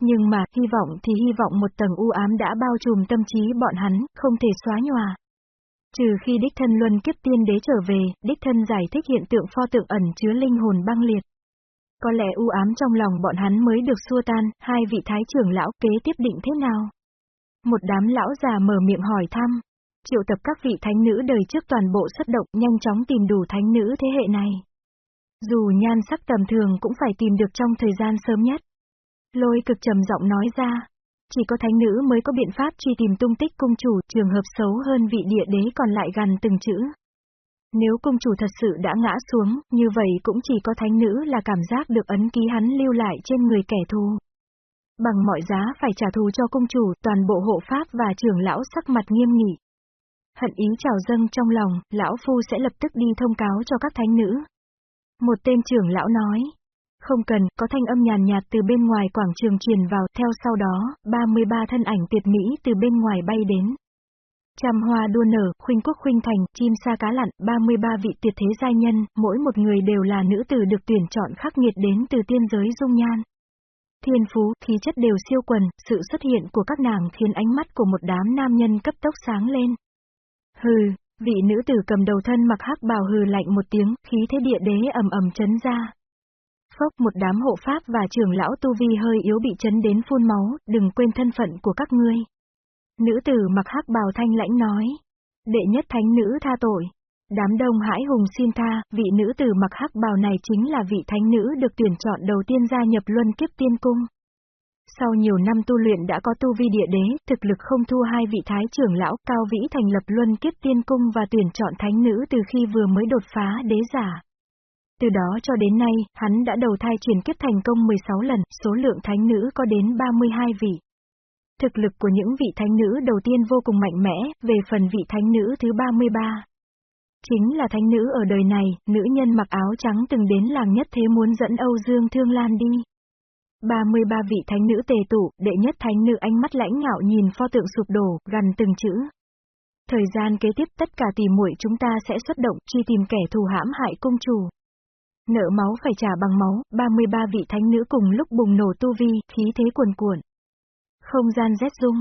Nhưng mà, hy vọng thì hy vọng một tầng u ám đã bao trùm tâm trí bọn hắn, không thể xóa nhòa. Trừ khi đích thân luân kiếp tiên đế trở về, đích thân giải thích hiện tượng pho tượng ẩn chứa linh hồn băng liệt. Có lẽ u ám trong lòng bọn hắn mới được xua tan, hai vị thái trưởng lão kế tiếp định thế nào? Một đám lão già mở miệng hỏi thăm. Triệu tập các vị thánh nữ đời trước toàn bộ xuất động nhanh chóng tìm đủ thánh nữ thế hệ này. Dù nhan sắc tầm thường cũng phải tìm được trong thời gian sớm nhất. Lôi cực trầm giọng nói ra. Chỉ có thánh nữ mới có biện pháp truy tìm tung tích cung chủ, trường hợp xấu hơn vị địa đế còn lại gần từng chữ. Nếu cung chủ thật sự đã ngã xuống, như vậy cũng chỉ có thánh nữ là cảm giác được ấn ký hắn lưu lại trên người kẻ thù. Bằng mọi giá phải trả thù cho cung chủ, toàn bộ hộ pháp và trưởng lão sắc mặt nghiêm nghị. Hận ý trào dâng trong lòng, lão phu sẽ lập tức đi thông cáo cho các thánh nữ. Một tên trưởng lão nói, không cần, có thanh âm nhàn nhạt từ bên ngoài quảng trường truyền vào, theo sau đó, 33 thân ảnh tuyệt mỹ từ bên ngoài bay đến. Trăm hoa đua nở, khuynh quốc khuynh thành, chim sa cá lặn, 33 vị tuyệt thế giai nhân, mỗi một người đều là nữ tử được tuyển chọn khắc nghiệt đến từ tiên giới dung nhan. Thiên phú, khí chất đều siêu quần, sự xuất hiện của các nàng khiến ánh mắt của một đám nam nhân cấp tốc sáng lên. Hừ, vị nữ tử cầm đầu thân mặc hắc bào hừ lạnh một tiếng, khí thế địa đế ầm ầm chấn ra. Phốc một đám hộ pháp và trưởng lão tu vi hơi yếu bị chấn đến phun máu, đừng quên thân phận của các ngươi. Nữ tử mặc hắc bào thanh lãnh nói. Đệ nhất thánh nữ tha tội. Đám đông hãi hùng xin tha, vị nữ tử mặc hắc bào này chính là vị thánh nữ được tuyển chọn đầu tiên gia nhập luân kiếp tiên cung. Sau nhiều năm tu luyện đã có tu vi địa đế, thực lực không thua hai vị thái trưởng lão cao vĩ thành lập luân kiếp tiên cung và tuyển chọn thánh nữ từ khi vừa mới đột phá đế giả. Từ đó cho đến nay, hắn đã đầu thai chuyển kiếp thành công 16 lần, số lượng thánh nữ có đến 32 vị. Thực lực của những vị thánh nữ đầu tiên vô cùng mạnh mẽ, về phần vị thánh nữ thứ 33. Chính là thánh nữ ở đời này, nữ nhân mặc áo trắng từng đến làng nhất thế muốn dẫn Âu Dương Thương Lan đi. 33 vị thánh nữ tề tụ, đệ nhất thánh nữ ánh mắt lãnh ngạo nhìn pho tượng sụp đổ, gần từng chữ. Thời gian kế tiếp tất cả tỷ muội chúng ta sẽ xuất động truy tìm kẻ thù hãm hại cung chủ. Nợ máu phải trả bằng máu, 33 vị thánh nữ cùng lúc bùng nổ tu vi, khí thế cuồn cuộn. Không gian rét rung.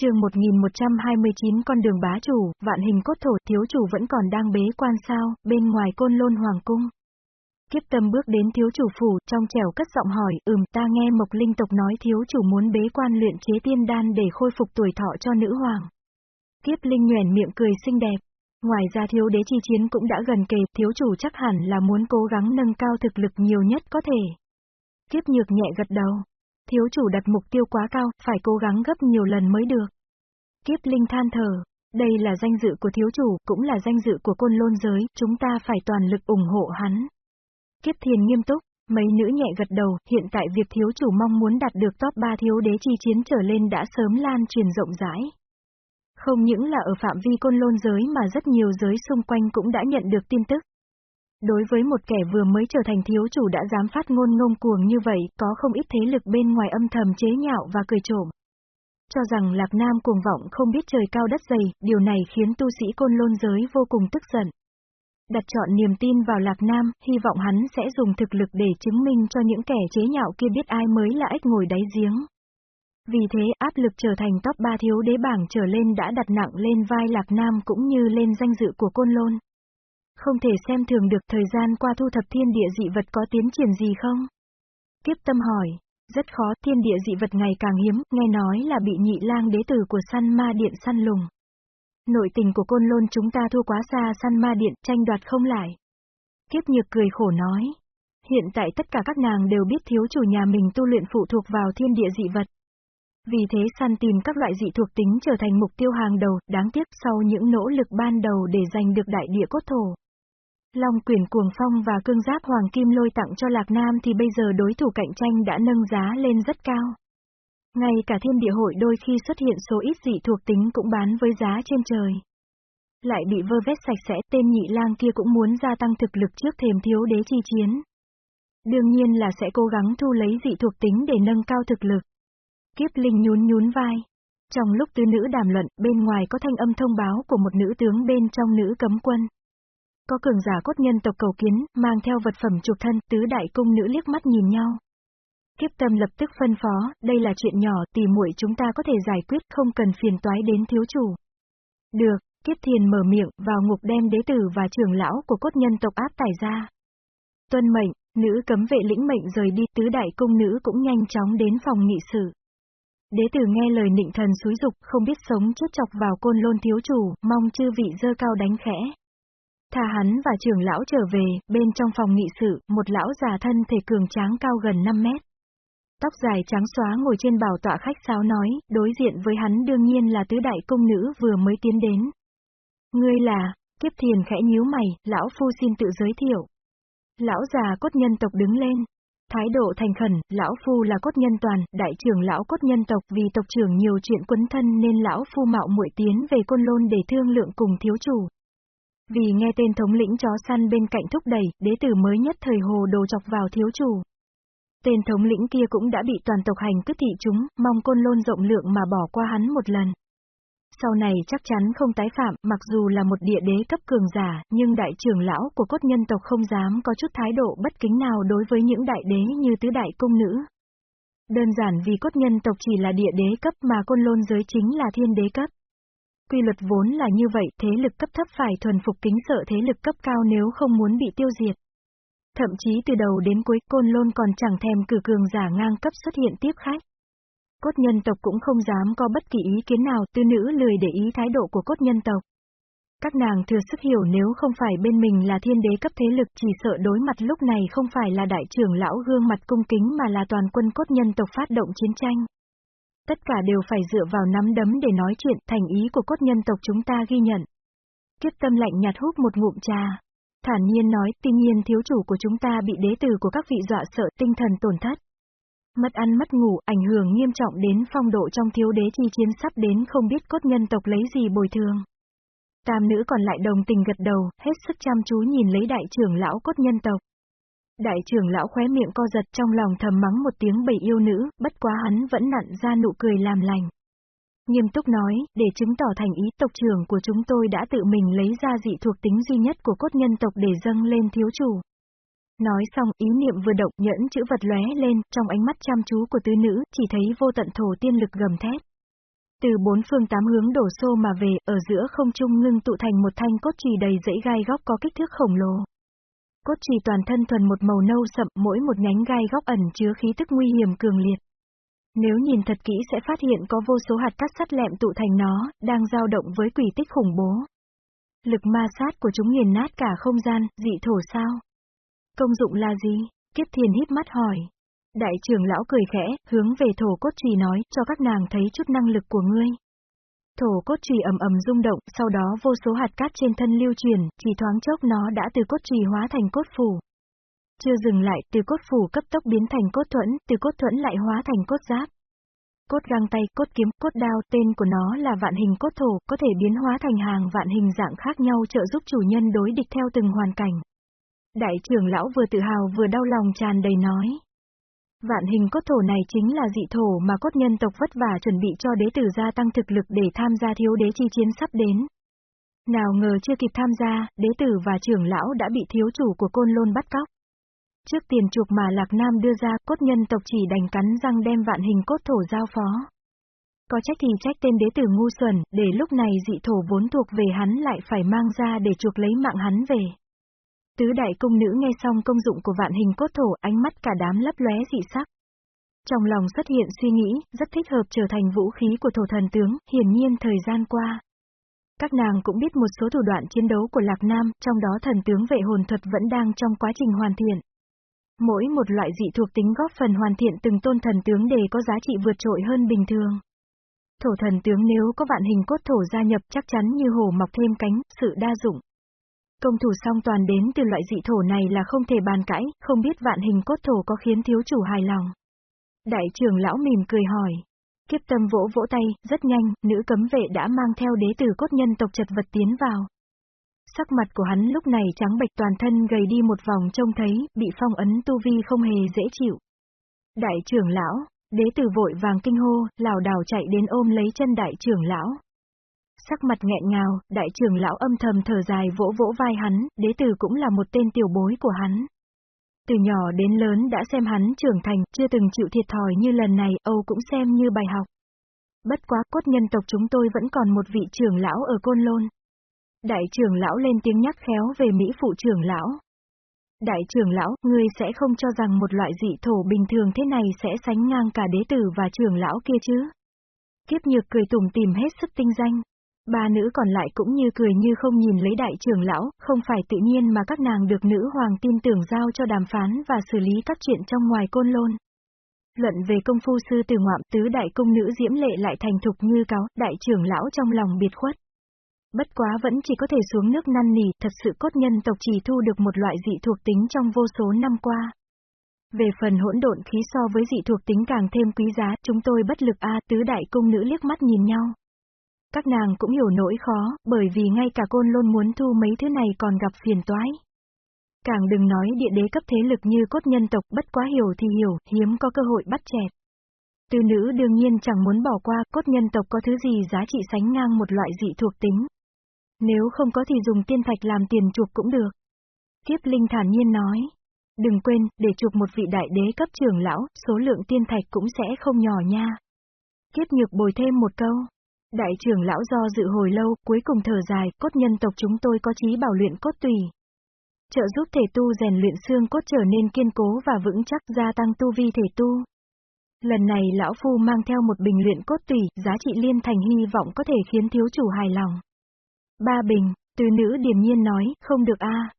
chương 1129 con đường bá chủ, vạn hình cốt thổ thiếu chủ vẫn còn đang bế quan sao, bên ngoài côn lôn hoàng cung. Kiếp tâm bước đến thiếu chủ phủ, trong trẻo cất giọng hỏi, ừm ta nghe Mộc Linh tộc nói thiếu chủ muốn bế quan luyện chế tiên đan để khôi phục tuổi thọ cho nữ hoàng. Kiếp Linh nhoẻn miệng cười xinh đẹp. Ngoài ra thiếu đế chi chiến cũng đã gần kề, thiếu chủ chắc hẳn là muốn cố gắng nâng cao thực lực nhiều nhất có thể. Kiếp nhược nhẹ gật đầu. Thiếu chủ đặt mục tiêu quá cao, phải cố gắng gấp nhiều lần mới được. Kiếp Linh than thở. Đây là danh dự của thiếu chủ, cũng là danh dự của côn lôn giới, chúng ta phải toàn lực ủng hộ hắn. Kiếp thiền nghiêm túc, mấy nữ nhẹ gật đầu, hiện tại việc thiếu chủ mong muốn đạt được top 3 thiếu đế chi chiến trở lên đã sớm lan truyền rộng rãi. Không những là ở phạm vi côn lôn giới mà rất nhiều giới xung quanh cũng đã nhận được tin tức. Đối với một kẻ vừa mới trở thành thiếu chủ đã dám phát ngôn ngông cuồng như vậy, có không ít thế lực bên ngoài âm thầm chế nhạo và cười trộm. Cho rằng Lạc Nam cuồng vọng không biết trời cao đất dày, điều này khiến tu sĩ côn lôn giới vô cùng tức giận. Đặt chọn niềm tin vào Lạc Nam, hy vọng hắn sẽ dùng thực lực để chứng minh cho những kẻ chế nhạo kia biết ai mới là ếch ngồi đáy giếng. Vì thế áp lực trở thành top 3 thiếu đế bảng trở lên đã đặt nặng lên vai Lạc Nam cũng như lên danh dự của Côn Lôn. Không thể xem thường được thời gian qua thu thập thiên địa dị vật có tiến triển gì không? Kiếp tâm hỏi, rất khó thiên địa dị vật ngày càng hiếm, nghe nói là bị nhị lang đế tử của săn ma điện săn lùng. Nội tình của côn lôn chúng ta thua quá xa săn ma điện, tranh đoạt không lại. Kiếp nhược cười khổ nói. Hiện tại tất cả các nàng đều biết thiếu chủ nhà mình tu luyện phụ thuộc vào thiên địa dị vật. Vì thế săn tìm các loại dị thuộc tính trở thành mục tiêu hàng đầu, đáng tiếc sau những nỗ lực ban đầu để giành được đại địa cốt thổ. Long quyển cuồng phong và cương giáp hoàng kim lôi tặng cho Lạc Nam thì bây giờ đối thủ cạnh tranh đã nâng giá lên rất cao. Ngay cả thiên địa hội đôi khi xuất hiện số ít dị thuộc tính cũng bán với giá trên trời. Lại bị vơ vét sạch sẽ tên nhị lang kia cũng muốn gia tăng thực lực trước thềm thiếu đế chi chiến. Đương nhiên là sẽ cố gắng thu lấy dị thuộc tính để nâng cao thực lực. Kiếp Linh nhún nhún vai. Trong lúc tứ nữ đàm luận, bên ngoài có thanh âm thông báo của một nữ tướng bên trong nữ cấm quân. Có cường giả cốt nhân tộc cầu kiến, mang theo vật phẩm chuộc thân, tứ đại cung nữ liếc mắt nhìn nhau. Kiếp tâm lập tức phân phó, đây là chuyện nhỏ, tỉ muội chúng ta có thể giải quyết, không cần phiền toái đến thiếu chủ. Được, kiếp thiền mở miệng, vào ngục đem đế tử và trưởng lão của cốt nhân tộc áp tải ra. Tuân mệnh, nữ cấm vệ lĩnh mệnh rời đi, tứ đại cung nữ cũng nhanh chóng đến phòng nghị sự. Đế tử nghe lời nịnh thần xúi dục, không biết sống chết chọc vào côn lôn thiếu chủ, mong chư vị dơ cao đánh khẽ. Thà hắn và trưởng lão trở về, bên trong phòng nghị sự, một lão già thân thể cường tráng cao gần 5 mét. Tóc dài trắng xóa ngồi trên bảo tọa khách sáo nói, đối diện với hắn đương nhiên là tứ đại công nữ vừa mới tiến đến. Ngươi là, kiếp thiền khẽ nhíu mày, lão phu xin tự giới thiệu. Lão già cốt nhân tộc đứng lên. Thái độ thành khẩn, lão phu là cốt nhân toàn, đại trưởng lão cốt nhân tộc vì tộc trưởng nhiều chuyện quấn thân nên lão phu mạo muội tiến về côn lôn để thương lượng cùng thiếu chủ. Vì nghe tên thống lĩnh chó săn bên cạnh thúc đẩy, đế tử mới nhất thời hồ đồ chọc vào thiếu chủ. Tên thống lĩnh kia cũng đã bị toàn tộc hành cướp thị chúng, mong côn lôn rộng lượng mà bỏ qua hắn một lần. Sau này chắc chắn không tái phạm, mặc dù là một địa đế cấp cường giả, nhưng đại trưởng lão của cốt nhân tộc không dám có chút thái độ bất kính nào đối với những đại đế như tứ đại cung nữ. Đơn giản vì cốt nhân tộc chỉ là địa đế cấp mà côn lôn giới chính là thiên đế cấp. Quy luật vốn là như vậy, thế lực cấp thấp phải thuần phục kính sợ thế lực cấp cao nếu không muốn bị tiêu diệt. Thậm chí từ đầu đến cuối côn lôn còn chẳng thèm cử cường giả ngang cấp xuất hiện tiếp khách. Cốt nhân tộc cũng không dám có bất kỳ ý kiến nào, tư nữ lười để ý thái độ của cốt nhân tộc. Các nàng thừa sức hiểu nếu không phải bên mình là thiên đế cấp thế lực chỉ sợ đối mặt lúc này không phải là đại trưởng lão gương mặt cung kính mà là toàn quân cốt nhân tộc phát động chiến tranh. Tất cả đều phải dựa vào nắm đấm để nói chuyện, thành ý của cốt nhân tộc chúng ta ghi nhận. Kiếp tâm lạnh nhạt hút một ngụm trà. Thản nhiên nói, tuy nhiên thiếu chủ của chúng ta bị đế tử của các vị dọa sợ tinh thần tổn thất. Mất ăn mất ngủ, ảnh hưởng nghiêm trọng đến phong độ trong thiếu đế chi chiến sắp đến không biết cốt nhân tộc lấy gì bồi thường. Tam nữ còn lại đồng tình gật đầu, hết sức chăm chú nhìn lấy đại trưởng lão cốt nhân tộc. Đại trưởng lão khóe miệng co giật trong lòng thầm mắng một tiếng bầy yêu nữ, bất quá hắn vẫn nặn ra nụ cười làm lành. Nghiêm túc nói, để chứng tỏ thành ý tộc trưởng của chúng tôi đã tự mình lấy ra dị thuộc tính duy nhất của cốt nhân tộc để dâng lên thiếu chủ. Nói xong, ý niệm vừa động nhẫn chữ vật lóe lên, trong ánh mắt chăm chú của tứ nữ, chỉ thấy vô tận thổ tiên lực gầm thét. Từ bốn phương tám hướng đổ xô mà về, ở giữa không trung ngưng tụ thành một thanh cốt trì đầy dãy gai góc có kích thước khổng lồ. Cốt trì toàn thân thuần một màu nâu sậm, mỗi một nhánh gai góc ẩn chứa khí tức nguy hiểm cường liệt. Nếu nhìn thật kỹ sẽ phát hiện có vô số hạt cát sắt lẹm tụ thành nó, đang dao động với quỷ tích khủng bố. Lực ma sát của chúng nghiền nát cả không gian, dị thổ sao? Công dụng là gì? Kiếp thiền híp mắt hỏi. Đại trưởng lão cười khẽ, hướng về thổ cốt trì nói, cho các nàng thấy chút năng lực của ngươi. Thổ cốt trì ầm ầm rung động, sau đó vô số hạt cát trên thân lưu truyền, chỉ thoáng chốc nó đã từ cốt trì hóa thành cốt phủ. Chưa dừng lại, từ cốt phủ cấp tốc biến thành cốt thuẫn, từ cốt thuẫn lại hóa thành cốt giáp. Cốt găng tay, cốt kiếm, cốt đao, tên của nó là vạn hình cốt thổ, có thể biến hóa thành hàng vạn hình dạng khác nhau trợ giúp chủ nhân đối địch theo từng hoàn cảnh. Đại trưởng lão vừa tự hào vừa đau lòng tràn đầy nói. Vạn hình cốt thổ này chính là dị thổ mà cốt nhân tộc vất vả chuẩn bị cho đế tử gia tăng thực lực để tham gia thiếu đế chi chiến sắp đến. Nào ngờ chưa kịp tham gia, đế tử và trưởng lão đã bị thiếu chủ của côn lôn bắt cóc. Trước tiền chuộc mà Lạc Nam đưa ra, cốt nhân tộc chỉ đành cắn răng đem vạn hình cốt thổ giao phó. Có trách thì trách tên đế tử ngu xuẩn, để lúc này dị thổ vốn thuộc về hắn lại phải mang ra để chuộc lấy mạng hắn về. Tứ đại công nữ nghe xong công dụng của vạn hình cốt thổ, ánh mắt cả đám lấp lóe dị sắc. Trong lòng xuất hiện suy nghĩ, rất thích hợp trở thành vũ khí của thổ thần tướng, hiển nhiên thời gian qua. Các nàng cũng biết một số thủ đoạn chiến đấu của Lạc Nam, trong đó thần tướng vệ hồn thuật vẫn đang trong quá trình hoàn thiện. Mỗi một loại dị thuộc tính góp phần hoàn thiện từng tôn thần tướng để có giá trị vượt trội hơn bình thường. Thổ thần tướng nếu có vạn hình cốt thổ gia nhập chắc chắn như hổ mọc thêm cánh, sự đa dụng. Công thủ song toàn đến từ loại dị thổ này là không thể bàn cãi, không biết vạn hình cốt thổ có khiến thiếu chủ hài lòng. Đại trưởng lão mỉm cười hỏi. Kiếp tâm vỗ vỗ tay, rất nhanh, nữ cấm vệ đã mang theo đế tử cốt nhân tộc chật vật tiến vào. Sắc mặt của hắn lúc này trắng bệch toàn thân gầy đi một vòng trông thấy, bị phong ấn tu vi không hề dễ chịu. Đại trưởng lão, đế tử vội vàng kinh hô, lảo đảo chạy đến ôm lấy chân đại trưởng lão. Sắc mặt nghẹn ngào, đại trưởng lão âm thầm thở dài vỗ vỗ vai hắn, đế tử cũng là một tên tiểu bối của hắn. Từ nhỏ đến lớn đã xem hắn trưởng thành, chưa từng chịu thiệt thòi như lần này, Âu cũng xem như bài học. Bất quá cốt nhân tộc chúng tôi vẫn còn một vị trưởng lão ở Côn Lôn. Đại trưởng lão lên tiếng nhắc khéo về Mỹ phụ trưởng lão. Đại trưởng lão, ngươi sẽ không cho rằng một loại dị thổ bình thường thế này sẽ sánh ngang cả đế tử và trưởng lão kia chứ? Kiếp nhược cười tủm tìm hết sức tinh danh. Ba nữ còn lại cũng như cười như không nhìn lấy đại trưởng lão, không phải tự nhiên mà các nàng được nữ hoàng tin tưởng giao cho đàm phán và xử lý các chuyện trong ngoài côn lôn. Luận về công phu sư từ ngoạm tứ đại công nữ diễm lệ lại thành thục như cáo, đại trưởng lão trong lòng biệt khuất. Bất quá vẫn chỉ có thể xuống nước năn nỉ, thật sự cốt nhân tộc chỉ thu được một loại dị thuộc tính trong vô số năm qua. Về phần hỗn độn khí so với dị thuộc tính càng thêm quý giá, chúng tôi bất lực a tứ đại công nữ liếc mắt nhìn nhau. Các nàng cũng hiểu nỗi khó, bởi vì ngay cả côn luôn muốn thu mấy thứ này còn gặp phiền toái. Càng đừng nói địa đế cấp thế lực như cốt nhân tộc bất quá hiểu thì hiểu, hiếm có cơ hội bắt chẹt. Tư nữ đương nhiên chẳng muốn bỏ qua, cốt nhân tộc có thứ gì giá trị sánh ngang một loại dị thuộc tính. Nếu không có thì dùng tiên thạch làm tiền chuộc cũng được. tiếp Linh thản nhiên nói. Đừng quên, để chuộc một vị đại đế cấp trưởng lão, số lượng tiên thạch cũng sẽ không nhỏ nha. Kiếp nhược bồi thêm một câu. Đại trưởng lão do dự hồi lâu, cuối cùng thở dài, cốt nhân tộc chúng tôi có trí bảo luyện cốt tùy. Trợ giúp thể tu rèn luyện xương cốt trở nên kiên cố và vững chắc gia tăng tu vi thể tu. Lần này lão phu mang theo một bình luyện cốt tùy, giá trị liên thành hy vọng có thể khiến thiếu chủ hài lòng. Ba bình, từ nữ điềm nhiên nói, không được a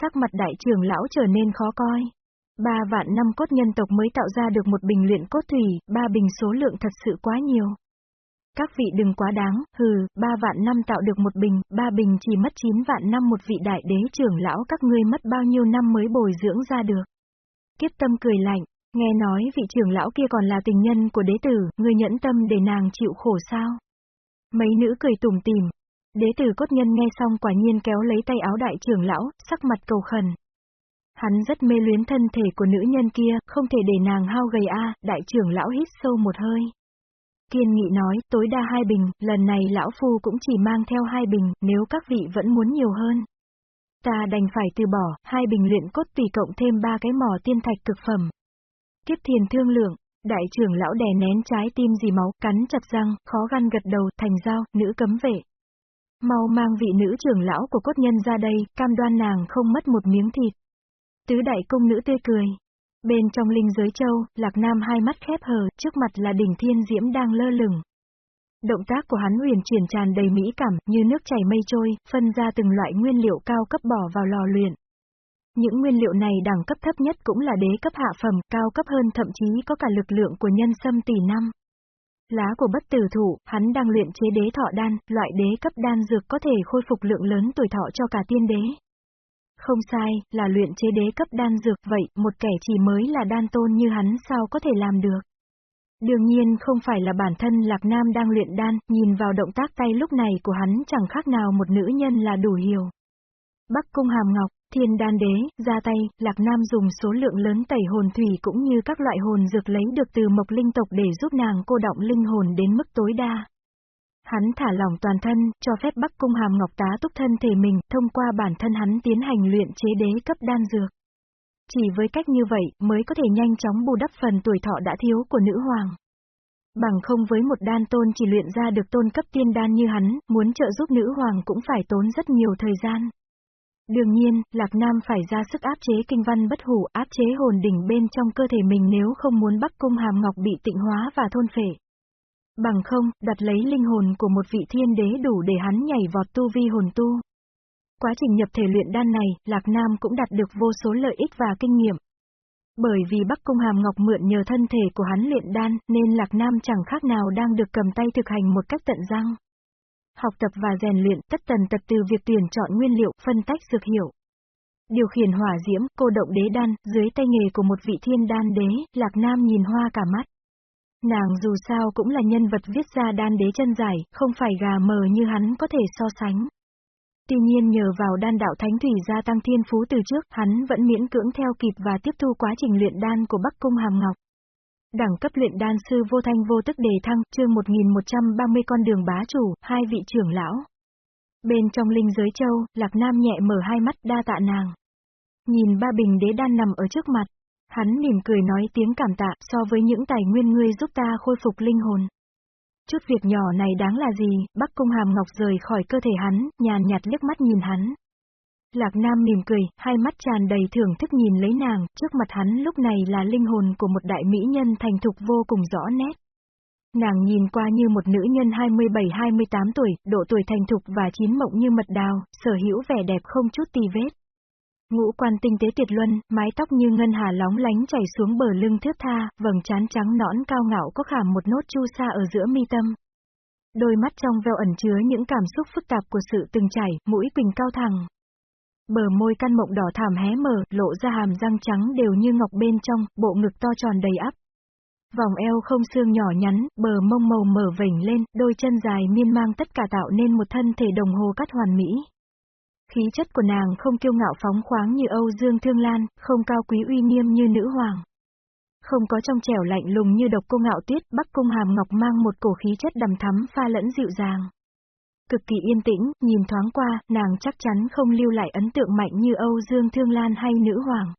Sắc mặt đại trưởng lão trở nên khó coi. Ba vạn năm cốt nhân tộc mới tạo ra được một bình luyện cốt thủy, ba bình số lượng thật sự quá nhiều. Các vị đừng quá đáng, hừ, ba vạn năm tạo được một bình, ba bình chỉ mất chín vạn năm một vị đại đế trưởng lão các ngươi mất bao nhiêu năm mới bồi dưỡng ra được. Kiếp tâm cười lạnh, nghe nói vị trưởng lão kia còn là tình nhân của đế tử, ngươi nhẫn tâm để nàng chịu khổ sao. Mấy nữ cười tủm tìm, Đế tử cốt nhân nghe xong quả nhiên kéo lấy tay áo đại trưởng lão, sắc mặt cầu khẩn. Hắn rất mê luyến thân thể của nữ nhân kia, không thể để nàng hao gầy a, đại trưởng lão hít sâu một hơi. Kiên nghị nói, tối đa hai bình, lần này lão phu cũng chỉ mang theo hai bình, nếu các vị vẫn muốn nhiều hơn. Ta đành phải từ bỏ, hai bình luyện cốt tùy cộng thêm ba cái mỏ tiên thạch cực phẩm. Kiếp thiền thương lượng, đại trưởng lão đè nén trái tim dì máu, cắn chặt răng, khó găn gật đầu, thành giao, nữ cấm vệ. Mau mang vị nữ trưởng lão của cốt nhân ra đây, cam đoan nàng không mất một miếng thịt. Tứ đại công nữ tươi cười. Bên trong linh giới châu, Lạc Nam hai mắt khép hờ, trước mặt là đỉnh thiên diễm đang lơ lửng. Động tác của hắn huyền chuyển tràn đầy mỹ cảm, như nước chảy mây trôi, phân ra từng loại nguyên liệu cao cấp bỏ vào lò luyện. Những nguyên liệu này đẳng cấp thấp nhất cũng là đế cấp hạ phẩm, cao cấp hơn thậm chí có cả lực lượng của nhân sâm tỷ năm. Lá của bất tử thủ, hắn đang luyện chế đế thọ đan, loại đế cấp đan dược có thể khôi phục lượng lớn tuổi thọ cho cả tiên đế. Không sai, là luyện chế đế cấp đan dược vậy, một kẻ chỉ mới là đan tôn như hắn sao có thể làm được. Đương nhiên không phải là bản thân Lạc Nam đang luyện đan, nhìn vào động tác tay lúc này của hắn chẳng khác nào một nữ nhân là đủ hiểu. Bắc Cung Hàm Ngọc, Thiên Đan Đế, ra tay, Lạc Nam dùng số lượng lớn tẩy hồn thủy cũng như các loại hồn dược lấy được từ mộc linh tộc để giúp nàng cô động linh hồn đến mức tối đa. Hắn thả lỏng toàn thân, cho phép Bắc Cung Hàm Ngọc tá túc thân thể mình, thông qua bản thân hắn tiến hành luyện chế đế cấp đan dược. Chỉ với cách như vậy, mới có thể nhanh chóng bù đắp phần tuổi thọ đã thiếu của nữ hoàng. Bằng không với một đan tôn chỉ luyện ra được tôn cấp tiên đan như hắn, muốn trợ giúp nữ hoàng cũng phải tốn rất nhiều thời gian. Đương nhiên, Lạc Nam phải ra sức áp chế kinh văn bất hủ, áp chế hồn đỉnh bên trong cơ thể mình nếu không muốn Bắc Cung Hàm Ngọc bị tịnh hóa và thôn phệ. Bằng không, đặt lấy linh hồn của một vị thiên đế đủ để hắn nhảy vọt tu vi hồn tu. Quá trình nhập thể luyện đan này, Lạc Nam cũng đạt được vô số lợi ích và kinh nghiệm. Bởi vì Bắc Cung Hàm Ngọc mượn nhờ thân thể của hắn luyện đan, nên Lạc Nam chẳng khác nào đang được cầm tay thực hành một cách tận răng. Học tập và rèn luyện tất tần tật từ việc tuyển chọn nguyên liệu, phân tách dược hiệu. Điều khiển hỏa diễm, cô động đế đan, dưới tay nghề của một vị thiên đan đế, Lạc Nam nhìn hoa cả mắt. Nàng dù sao cũng là nhân vật viết ra đan đế chân giải, không phải gà mờ như hắn có thể so sánh. Tuy nhiên nhờ vào đan đạo thánh thủy gia tăng thiên phú từ trước, hắn vẫn miễn cưỡng theo kịp và tiếp thu quá trình luyện đan của Bắc Cung Hàm Ngọc. Đẳng cấp luyện đan sư vô thanh vô tức đề thăng, chương 1130 con đường bá chủ, hai vị trưởng lão. Bên trong linh giới châu, Lạc Nam nhẹ mở hai mắt đa tạ nàng. Nhìn ba bình đế đan nằm ở trước mặt, Hắn mỉm cười nói tiếng cảm tạ so với những tài nguyên ngươi giúp ta khôi phục linh hồn. Chút việc nhỏ này đáng là gì, Bắc Cung Hàm Ngọc rời khỏi cơ thể hắn, nhàn nhạt liếc mắt nhìn hắn. Lạc Nam mỉm cười, hai mắt tràn đầy thưởng thức nhìn lấy nàng, trước mặt hắn lúc này là linh hồn của một đại mỹ nhân thành thục vô cùng rõ nét. Nàng nhìn qua như một nữ nhân 27-28 tuổi, độ tuổi thành thục và chín mộng như mật đào, sở hữu vẻ đẹp không chút tì vết. Ngũ quan tinh tế tuyệt luân, mái tóc như ngân hà lóng lánh chảy xuống bờ lưng thướt tha, vầng trán trắng nõn cao ngạo có khảm một nốt chu sa ở giữa mi tâm. Đôi mắt trong veo ẩn chứa những cảm xúc phức tạp của sự từng trải, mũi quỳnh cao thẳng. Bờ môi căn mộng đỏ thảm hé mở, lộ ra hàm răng trắng đều như ngọc bên trong, bộ ngực to tròn đầy ắp. Vòng eo không xương nhỏ nhắn, bờ mông màu mở vểnh lên, đôi chân dài miên mang tất cả tạo nên một thân thể đồng hồ cắt hoàn mỹ. Khí chất của nàng không kiêu ngạo phóng khoáng như Âu Dương Thương Lan, không cao quý uy nghiêm như nữ hoàng. Không có trong trẻo lạnh lùng như độc cô ngạo tuyết, Bắc Cung Hàm Ngọc mang một cổ khí chất đầm thắm pha lẫn dịu dàng. Cực kỳ yên tĩnh, nhìn thoáng qua, nàng chắc chắn không lưu lại ấn tượng mạnh như Âu Dương Thương Lan hay nữ hoàng.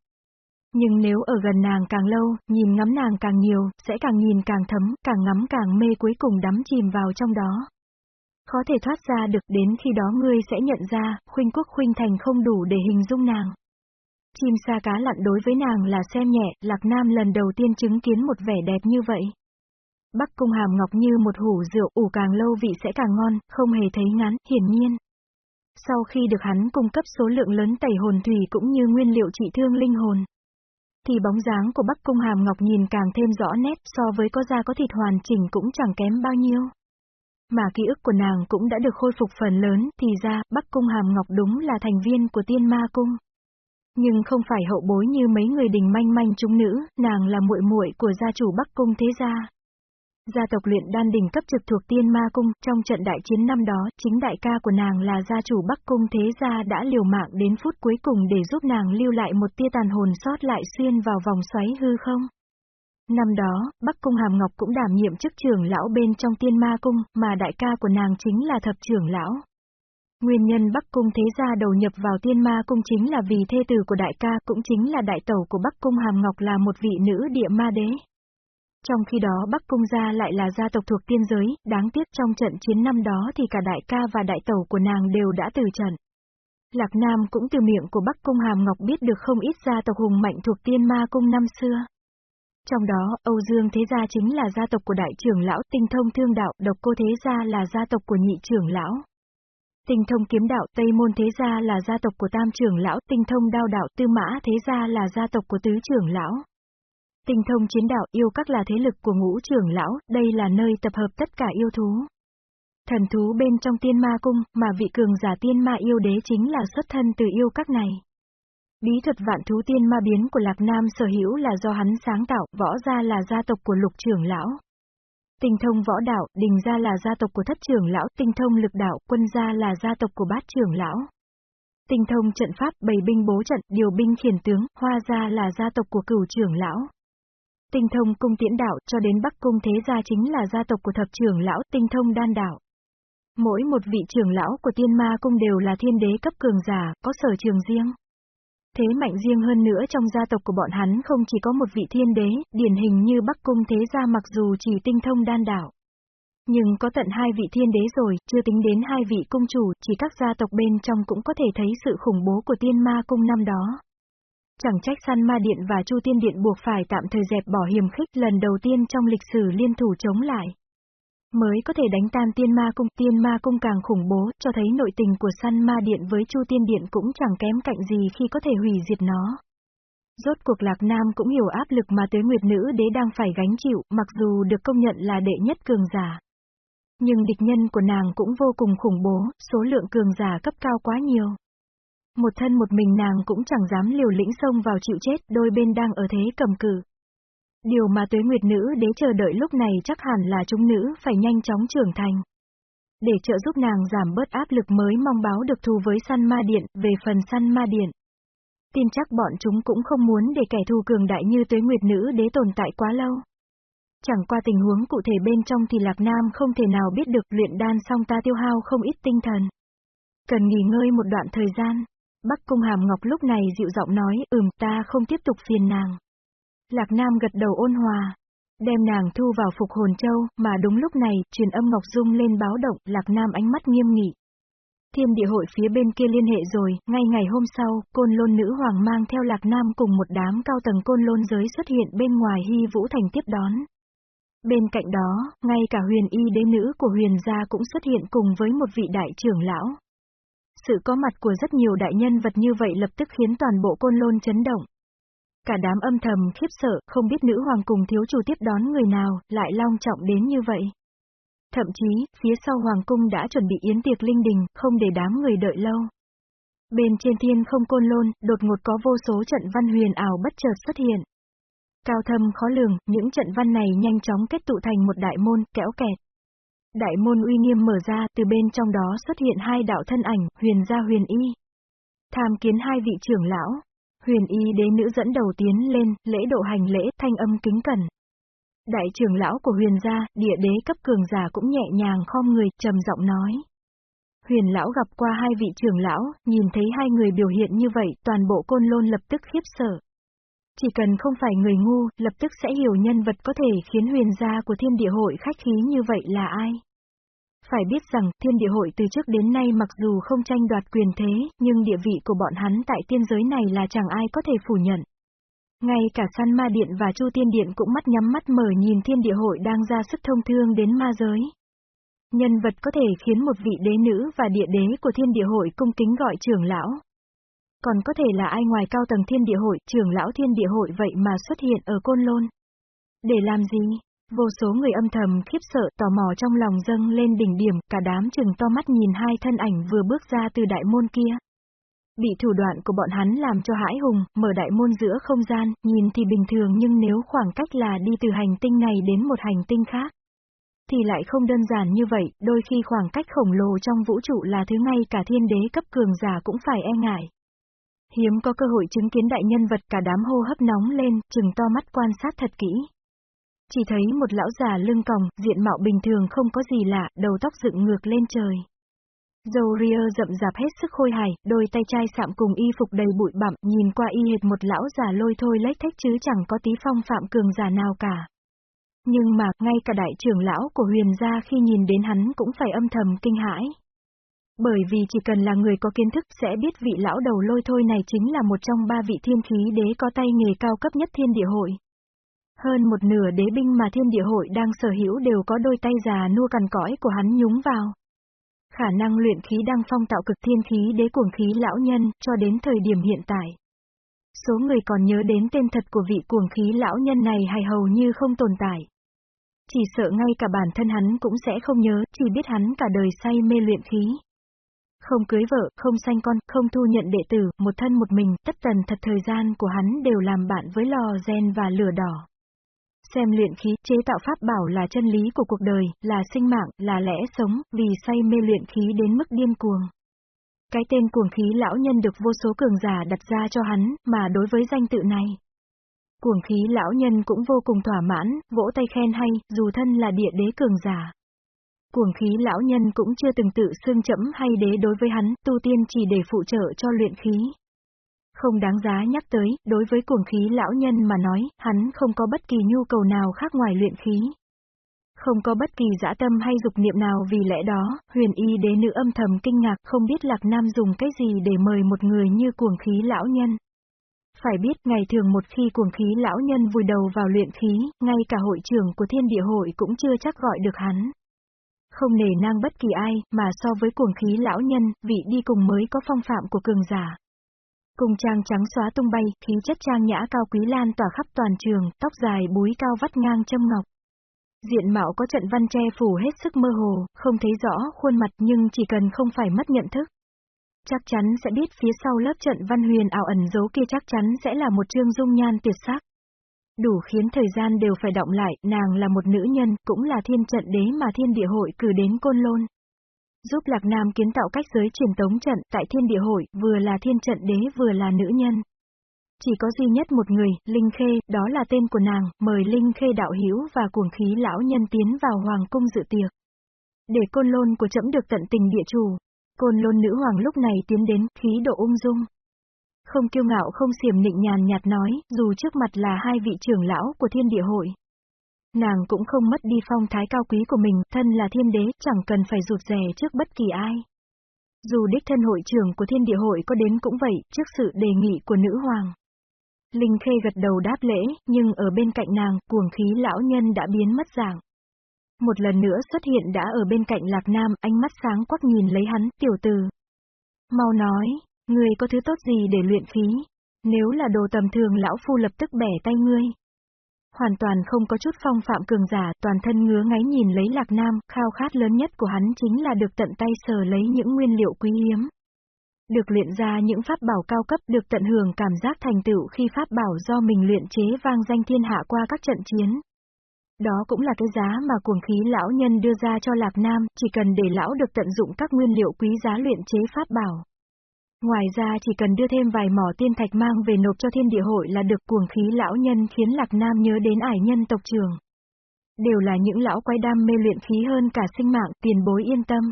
Nhưng nếu ở gần nàng càng lâu, nhìn ngắm nàng càng nhiều, sẽ càng nhìn càng thấm, càng ngắm càng mê cuối cùng đắm chìm vào trong đó có thể thoát ra được đến khi đó ngươi sẽ nhận ra, khuynh quốc khuynh thành không đủ để hình dung nàng. Chim sa cá lặn đối với nàng là xem nhẹ, Lạc Nam lần đầu tiên chứng kiến một vẻ đẹp như vậy. Bắc cung hàm ngọc như một hủ rượu ủ càng lâu vị sẽ càng ngon, không hề thấy ngắn, hiển nhiên. Sau khi được hắn cung cấp số lượng lớn tẩy hồn thủy cũng như nguyên liệu trị thương linh hồn, thì bóng dáng của Bắc cung hàm ngọc nhìn càng thêm rõ nét so với có da có thịt hoàn chỉnh cũng chẳng kém bao nhiêu. Mà ký ức của nàng cũng đã được khôi phục phần lớn, thì ra, Bắc Cung Hàm Ngọc đúng là thành viên của tiên ma cung. Nhưng không phải hậu bối như mấy người đình manh manh chúng nữ, nàng là muội muội của gia chủ Bắc Cung thế gia. Gia tộc luyện đan đỉnh cấp trực thuộc tiên ma cung, trong trận đại chiến năm đó, chính đại ca của nàng là gia chủ Bắc Cung thế gia đã liều mạng đến phút cuối cùng để giúp nàng lưu lại một tia tàn hồn sót lại xuyên vào vòng xoáy hư không. Năm đó, Bắc Cung Hàm Ngọc cũng đảm nhiệm chức trưởng lão bên trong tiên ma cung, mà đại ca của nàng chính là thập trưởng lão. Nguyên nhân Bắc Cung thế gia đầu nhập vào tiên ma cung chính là vì thê tử của đại ca cũng chính là đại tẩu của Bắc Cung Hàm Ngọc là một vị nữ địa ma đế. Trong khi đó Bắc Cung gia lại là gia tộc thuộc tiên giới, đáng tiếc trong trận chiến năm đó thì cả đại ca và đại tẩu của nàng đều đã từ trận. Lạc Nam cũng từ miệng của Bắc Cung Hàm Ngọc biết được không ít gia tộc hùng mạnh thuộc tiên ma cung năm xưa. Trong đó, Âu Dương Thế Gia chính là gia tộc của đại trưởng lão, tinh thông thương đạo, độc cô Thế Gia là gia tộc của nhị trưởng lão. Tinh thông kiếm đạo, Tây Môn Thế Gia là gia tộc của tam trưởng lão, tinh thông đao đạo, Tư Mã Thế Gia là gia tộc của tứ trưởng lão. Tinh thông chiến đạo, yêu các là thế lực của ngũ trưởng lão, đây là nơi tập hợp tất cả yêu thú. Thần thú bên trong tiên ma cung, mà vị cường giả tiên ma yêu đế chính là xuất thân từ yêu các này. Bí thuật vạn thú tiên ma biến của Lạc Nam sở hữu là do hắn sáng tạo, võ gia là gia tộc của lục trưởng lão. tình thông võ đạo, đình gia là gia tộc của thất trưởng lão, tinh thông lực đạo, quân gia là gia tộc của bát trưởng lão. Tinh thông trận pháp, bày binh bố trận, điều binh khiển tướng, hoa gia là gia tộc của cửu trưởng lão. Tinh thông cung tiễn đạo, cho đến bắc cung thế gia chính là gia tộc của thập trưởng lão, tinh thông đan đạo. Mỗi một vị trưởng lão của tiên ma cung đều là thiên đế cấp cường giả, có sở trường riêng. Thế mạnh riêng hơn nữa trong gia tộc của bọn hắn không chỉ có một vị thiên đế, điển hình như Bắc Cung Thế Gia mặc dù chỉ tinh thông đan đảo. Nhưng có tận hai vị thiên đế rồi, chưa tính đến hai vị cung chủ, chỉ các gia tộc bên trong cũng có thể thấy sự khủng bố của tiên ma cung năm đó. Chẳng trách săn ma điện và chu tiên điện buộc phải tạm thời dẹp bỏ hiểm khích lần đầu tiên trong lịch sử liên thủ chống lại. Mới có thể đánh tan tiên ma cung, tiên ma cung càng khủng bố, cho thấy nội tình của săn ma điện với chu tiên điện cũng chẳng kém cạnh gì khi có thể hủy diệt nó. Rốt cuộc Lạc Nam cũng hiểu áp lực mà tới Nguyệt Nữ Đế đang phải gánh chịu, mặc dù được công nhận là đệ nhất cường giả. Nhưng địch nhân của nàng cũng vô cùng khủng bố, số lượng cường giả cấp cao quá nhiều. Một thân một mình nàng cũng chẳng dám liều lĩnh xông vào chịu chết, đôi bên đang ở thế cầm cử. Điều mà tuế nguyệt nữ đế chờ đợi lúc này chắc hẳn là chúng nữ phải nhanh chóng trưởng thành. Để trợ giúp nàng giảm bớt áp lực mới mong báo được thù với săn ma điện, về phần săn ma điện. Tin chắc bọn chúng cũng không muốn để kẻ thù cường đại như tuế nguyệt nữ đế tồn tại quá lâu. Chẳng qua tình huống cụ thể bên trong thì Lạc Nam không thể nào biết được luyện đan xong ta tiêu hao không ít tinh thần. Cần nghỉ ngơi một đoạn thời gian. Bắc Cung Hàm Ngọc lúc này dịu giọng nói, ừm ta không tiếp tục phiền nàng. Lạc Nam gật đầu ôn hòa, đem nàng thu vào phục hồn châu, mà đúng lúc này, truyền âm Ngọc Dung lên báo động, Lạc Nam ánh mắt nghiêm nghị. Thiên địa hội phía bên kia liên hệ rồi, ngay ngày hôm sau, côn lôn nữ hoàng mang theo Lạc Nam cùng một đám cao tầng côn lôn giới xuất hiện bên ngoài hy vũ thành tiếp đón. Bên cạnh đó, ngay cả huyền y đế nữ của huyền gia cũng xuất hiện cùng với một vị đại trưởng lão. Sự có mặt của rất nhiều đại nhân vật như vậy lập tức khiến toàn bộ côn lôn chấn động. Cả đám âm thầm khiếp sợ, không biết nữ hoàng cùng thiếu chủ tiếp đón người nào, lại long trọng đến như vậy. Thậm chí, phía sau hoàng cung đã chuẩn bị yến tiệc linh đình, không để đám người đợi lâu. Bên trên thiên không côn lôn, đột ngột có vô số trận văn huyền ảo bất chợt xuất hiện. Cao thâm khó lường, những trận văn này nhanh chóng kết tụ thành một đại môn, kẽo kẹt. Đại môn uy nghiêm mở ra, từ bên trong đó xuất hiện hai đạo thân ảnh, huyền gia huyền y. Tham kiến hai vị trưởng lão, Huyền y đế nữ dẫn đầu tiến lên, lễ độ hành lễ, thanh âm kính cẩn. Đại trưởng lão của huyền gia, địa đế cấp cường giả cũng nhẹ nhàng khom người, trầm giọng nói. Huyền lão gặp qua hai vị trưởng lão, nhìn thấy hai người biểu hiện như vậy, toàn bộ côn lôn lập tức khiếp sợ. Chỉ cần không phải người ngu, lập tức sẽ hiểu nhân vật có thể khiến huyền gia của thiên địa hội khách khí như vậy là ai. Phải biết rằng, thiên địa hội từ trước đến nay mặc dù không tranh đoạt quyền thế, nhưng địa vị của bọn hắn tại tiên giới này là chẳng ai có thể phủ nhận. Ngay cả săn ma điện và chu tiên điện cũng mắt nhắm mắt mở nhìn thiên địa hội đang ra sức thông thương đến ma giới. Nhân vật có thể khiến một vị đế nữ và địa đế của thiên địa hội cung kính gọi trưởng lão. Còn có thể là ai ngoài cao tầng thiên địa hội, trưởng lão thiên địa hội vậy mà xuất hiện ở Côn Lôn. Để làm gì? Vô số người âm thầm khiếp sợ tò mò trong lòng dâng lên đỉnh điểm, cả đám chừng to mắt nhìn hai thân ảnh vừa bước ra từ đại môn kia. Bị thủ đoạn của bọn hắn làm cho hãi hùng, mở đại môn giữa không gian, nhìn thì bình thường nhưng nếu khoảng cách là đi từ hành tinh này đến một hành tinh khác. Thì lại không đơn giản như vậy, đôi khi khoảng cách khổng lồ trong vũ trụ là thứ ngay cả thiên đế cấp cường giả cũng phải e ngại. Hiếm có cơ hội chứng kiến đại nhân vật cả đám hô hấp nóng lên, chừng to mắt quan sát thật kỹ. Chỉ thấy một lão già lưng còng, diện mạo bình thường không có gì lạ, đầu tóc dựng ngược lên trời. Dầu ria rậm rạp hết sức khôi hài, đôi tay trai sạm cùng y phục đầy bụi bặm, nhìn qua y hệt một lão già lôi thôi lách thách chứ chẳng có tí phong phạm cường giả nào cả. Nhưng mà, ngay cả đại trưởng lão của huyền gia khi nhìn đến hắn cũng phải âm thầm kinh hãi. Bởi vì chỉ cần là người có kiến thức sẽ biết vị lão đầu lôi thôi này chính là một trong ba vị thiên khí đế có tay nghề cao cấp nhất thiên địa hội. Hơn một nửa đế binh mà thiên địa hội đang sở hữu đều có đôi tay già nua cằn cõi của hắn nhúng vào. Khả năng luyện khí đang phong tạo cực thiên khí đế cuồng khí lão nhân, cho đến thời điểm hiện tại. Số người còn nhớ đến tên thật của vị cuồng khí lão nhân này hay hầu như không tồn tại. Chỉ sợ ngay cả bản thân hắn cũng sẽ không nhớ, chỉ biết hắn cả đời say mê luyện khí. Không cưới vợ, không sanh con, không thu nhận đệ tử, một thân một mình, tất tần thật thời gian của hắn đều làm bạn với lò gen và lửa đỏ. Xem luyện khí, chế tạo pháp bảo là chân lý của cuộc đời, là sinh mạng, là lẽ sống, vì say mê luyện khí đến mức điên cuồng. Cái tên cuồng khí lão nhân được vô số cường giả đặt ra cho hắn, mà đối với danh tự này. Cuồng khí lão nhân cũng vô cùng thỏa mãn, vỗ tay khen hay, dù thân là địa đế cường giả. Cuồng khí lão nhân cũng chưa từng tự xương chẫm hay đế đối với hắn, tu tiên chỉ để phụ trợ cho luyện khí. Không đáng giá nhắc tới, đối với cuồng khí lão nhân mà nói, hắn không có bất kỳ nhu cầu nào khác ngoài luyện khí. Không có bất kỳ dã tâm hay dục niệm nào vì lẽ đó, huyền y đế nữ âm thầm kinh ngạc không biết Lạc Nam dùng cái gì để mời một người như cuồng khí lão nhân. Phải biết ngày thường một khi cuồng khí lão nhân vùi đầu vào luyện khí, ngay cả hội trưởng của thiên địa hội cũng chưa chắc gọi được hắn. Không nể nang bất kỳ ai, mà so với cuồng khí lão nhân, vị đi cùng mới có phong phạm của cường giả. Cùng trang trắng xóa tung bay, khí chất trang nhã cao quý lan tỏa khắp toàn trường, tóc dài búi cao vắt ngang châm ngọc. Diện mạo có trận văn che phủ hết sức mơ hồ, không thấy rõ khuôn mặt nhưng chỉ cần không phải mất nhận thức. Chắc chắn sẽ biết phía sau lớp trận văn huyền ảo ẩn dấu kia chắc chắn sẽ là một trương dung nhan tuyệt sắc. Đủ khiến thời gian đều phải động lại, nàng là một nữ nhân, cũng là thiên trận đế mà thiên địa hội cử đến côn lôn. Giúp Lạc Nam kiến tạo cách giới truyền tống trận tại thiên địa hội, vừa là thiên trận đế vừa là nữ nhân. Chỉ có duy nhất một người, Linh Khê, đó là tên của nàng, mời Linh Khê đạo hiếu và cuồng khí lão nhân tiến vào hoàng cung dự tiệc. Để côn lôn của trẫm được tận tình địa chủ. Côn lôn nữ hoàng lúc này tiến đến, khí độ ung dung. Không kiêu ngạo không xiểm nịnh nhàn nhạt nói, dù trước mặt là hai vị trưởng lão của thiên địa hội. Nàng cũng không mất đi phong thái cao quý của mình, thân là thiên đế, chẳng cần phải rụt rè trước bất kỳ ai. Dù đích thân hội trưởng của thiên địa hội có đến cũng vậy, trước sự đề nghị của nữ hoàng. Linh Khê gật đầu đáp lễ, nhưng ở bên cạnh nàng, cuồng khí lão nhân đã biến mất dạng. Một lần nữa xuất hiện đã ở bên cạnh Lạc Nam, ánh mắt sáng quắc nhìn lấy hắn, tiểu tử. Mau nói, người có thứ tốt gì để luyện khí? Nếu là đồ tầm thường lão phu lập tức bẻ tay ngươi. Hoàn toàn không có chút phong phạm cường giả, toàn thân ngứa ngáy nhìn lấy Lạc Nam, khao khát lớn nhất của hắn chính là được tận tay sờ lấy những nguyên liệu quý hiếm được luyện ra những pháp bảo cao cấp được tận hưởng cảm giác thành tựu khi pháp bảo do mình luyện chế vang danh thiên hạ qua các trận chiến. Đó cũng là cái giá mà cuồng khí lão nhân đưa ra cho Lạc Nam, chỉ cần để lão được tận dụng các nguyên liệu quý giá luyện chế pháp bảo. Ngoài ra chỉ cần đưa thêm vài mỏ tiên thạch mang về nộp cho thiên địa hội là được cuồng khí lão nhân khiến Lạc Nam nhớ đến ải nhân tộc trường. Đều là những lão quái đam mê luyện khí hơn cả sinh mạng, tiền bối yên tâm.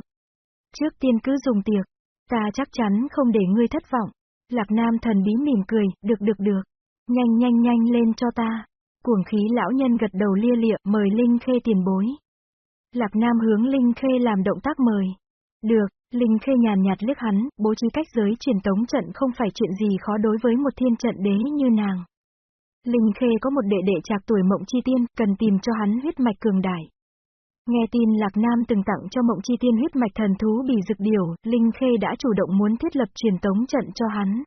Trước tiên cứ dùng tiệc, Ta chắc chắn không để ngươi thất vọng. Lạc Nam thần bí mỉm cười, được được được. Nhanh nhanh nhanh lên cho ta. Cuồng khí lão nhân gật đầu lia lịa, mời Linh Khê tiền bối. Lạc Nam hướng Linh Khê làm động tác mời. Được, Linh Khê nhàn nhạt liếc hắn, bố trí cách giới truyền tống trận không phải chuyện gì khó đối với một thiên trận đế như nàng. Linh Khê có một đệ đệ trạc tuổi mộng chi tiên, cần tìm cho hắn huyết mạch cường đại. Nghe tin Lạc Nam từng tặng cho Mộng Chi Tiên huyết mạch thần thú bì dực điều, Linh Khê đã chủ động muốn thiết lập truyền tống trận cho hắn.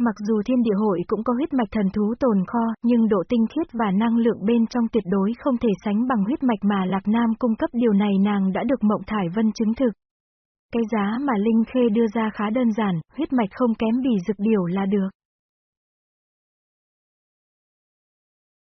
Mặc dù thiên địa hội cũng có huyết mạch thần thú tồn kho, nhưng độ tinh khiết và năng lượng bên trong tuyệt đối không thể sánh bằng huyết mạch mà Lạc Nam cung cấp điều này nàng đã được Mộng Thải Vân chứng thực. Cái giá mà Linh Khê đưa ra khá đơn giản, huyết mạch không kém bì dực điều là được.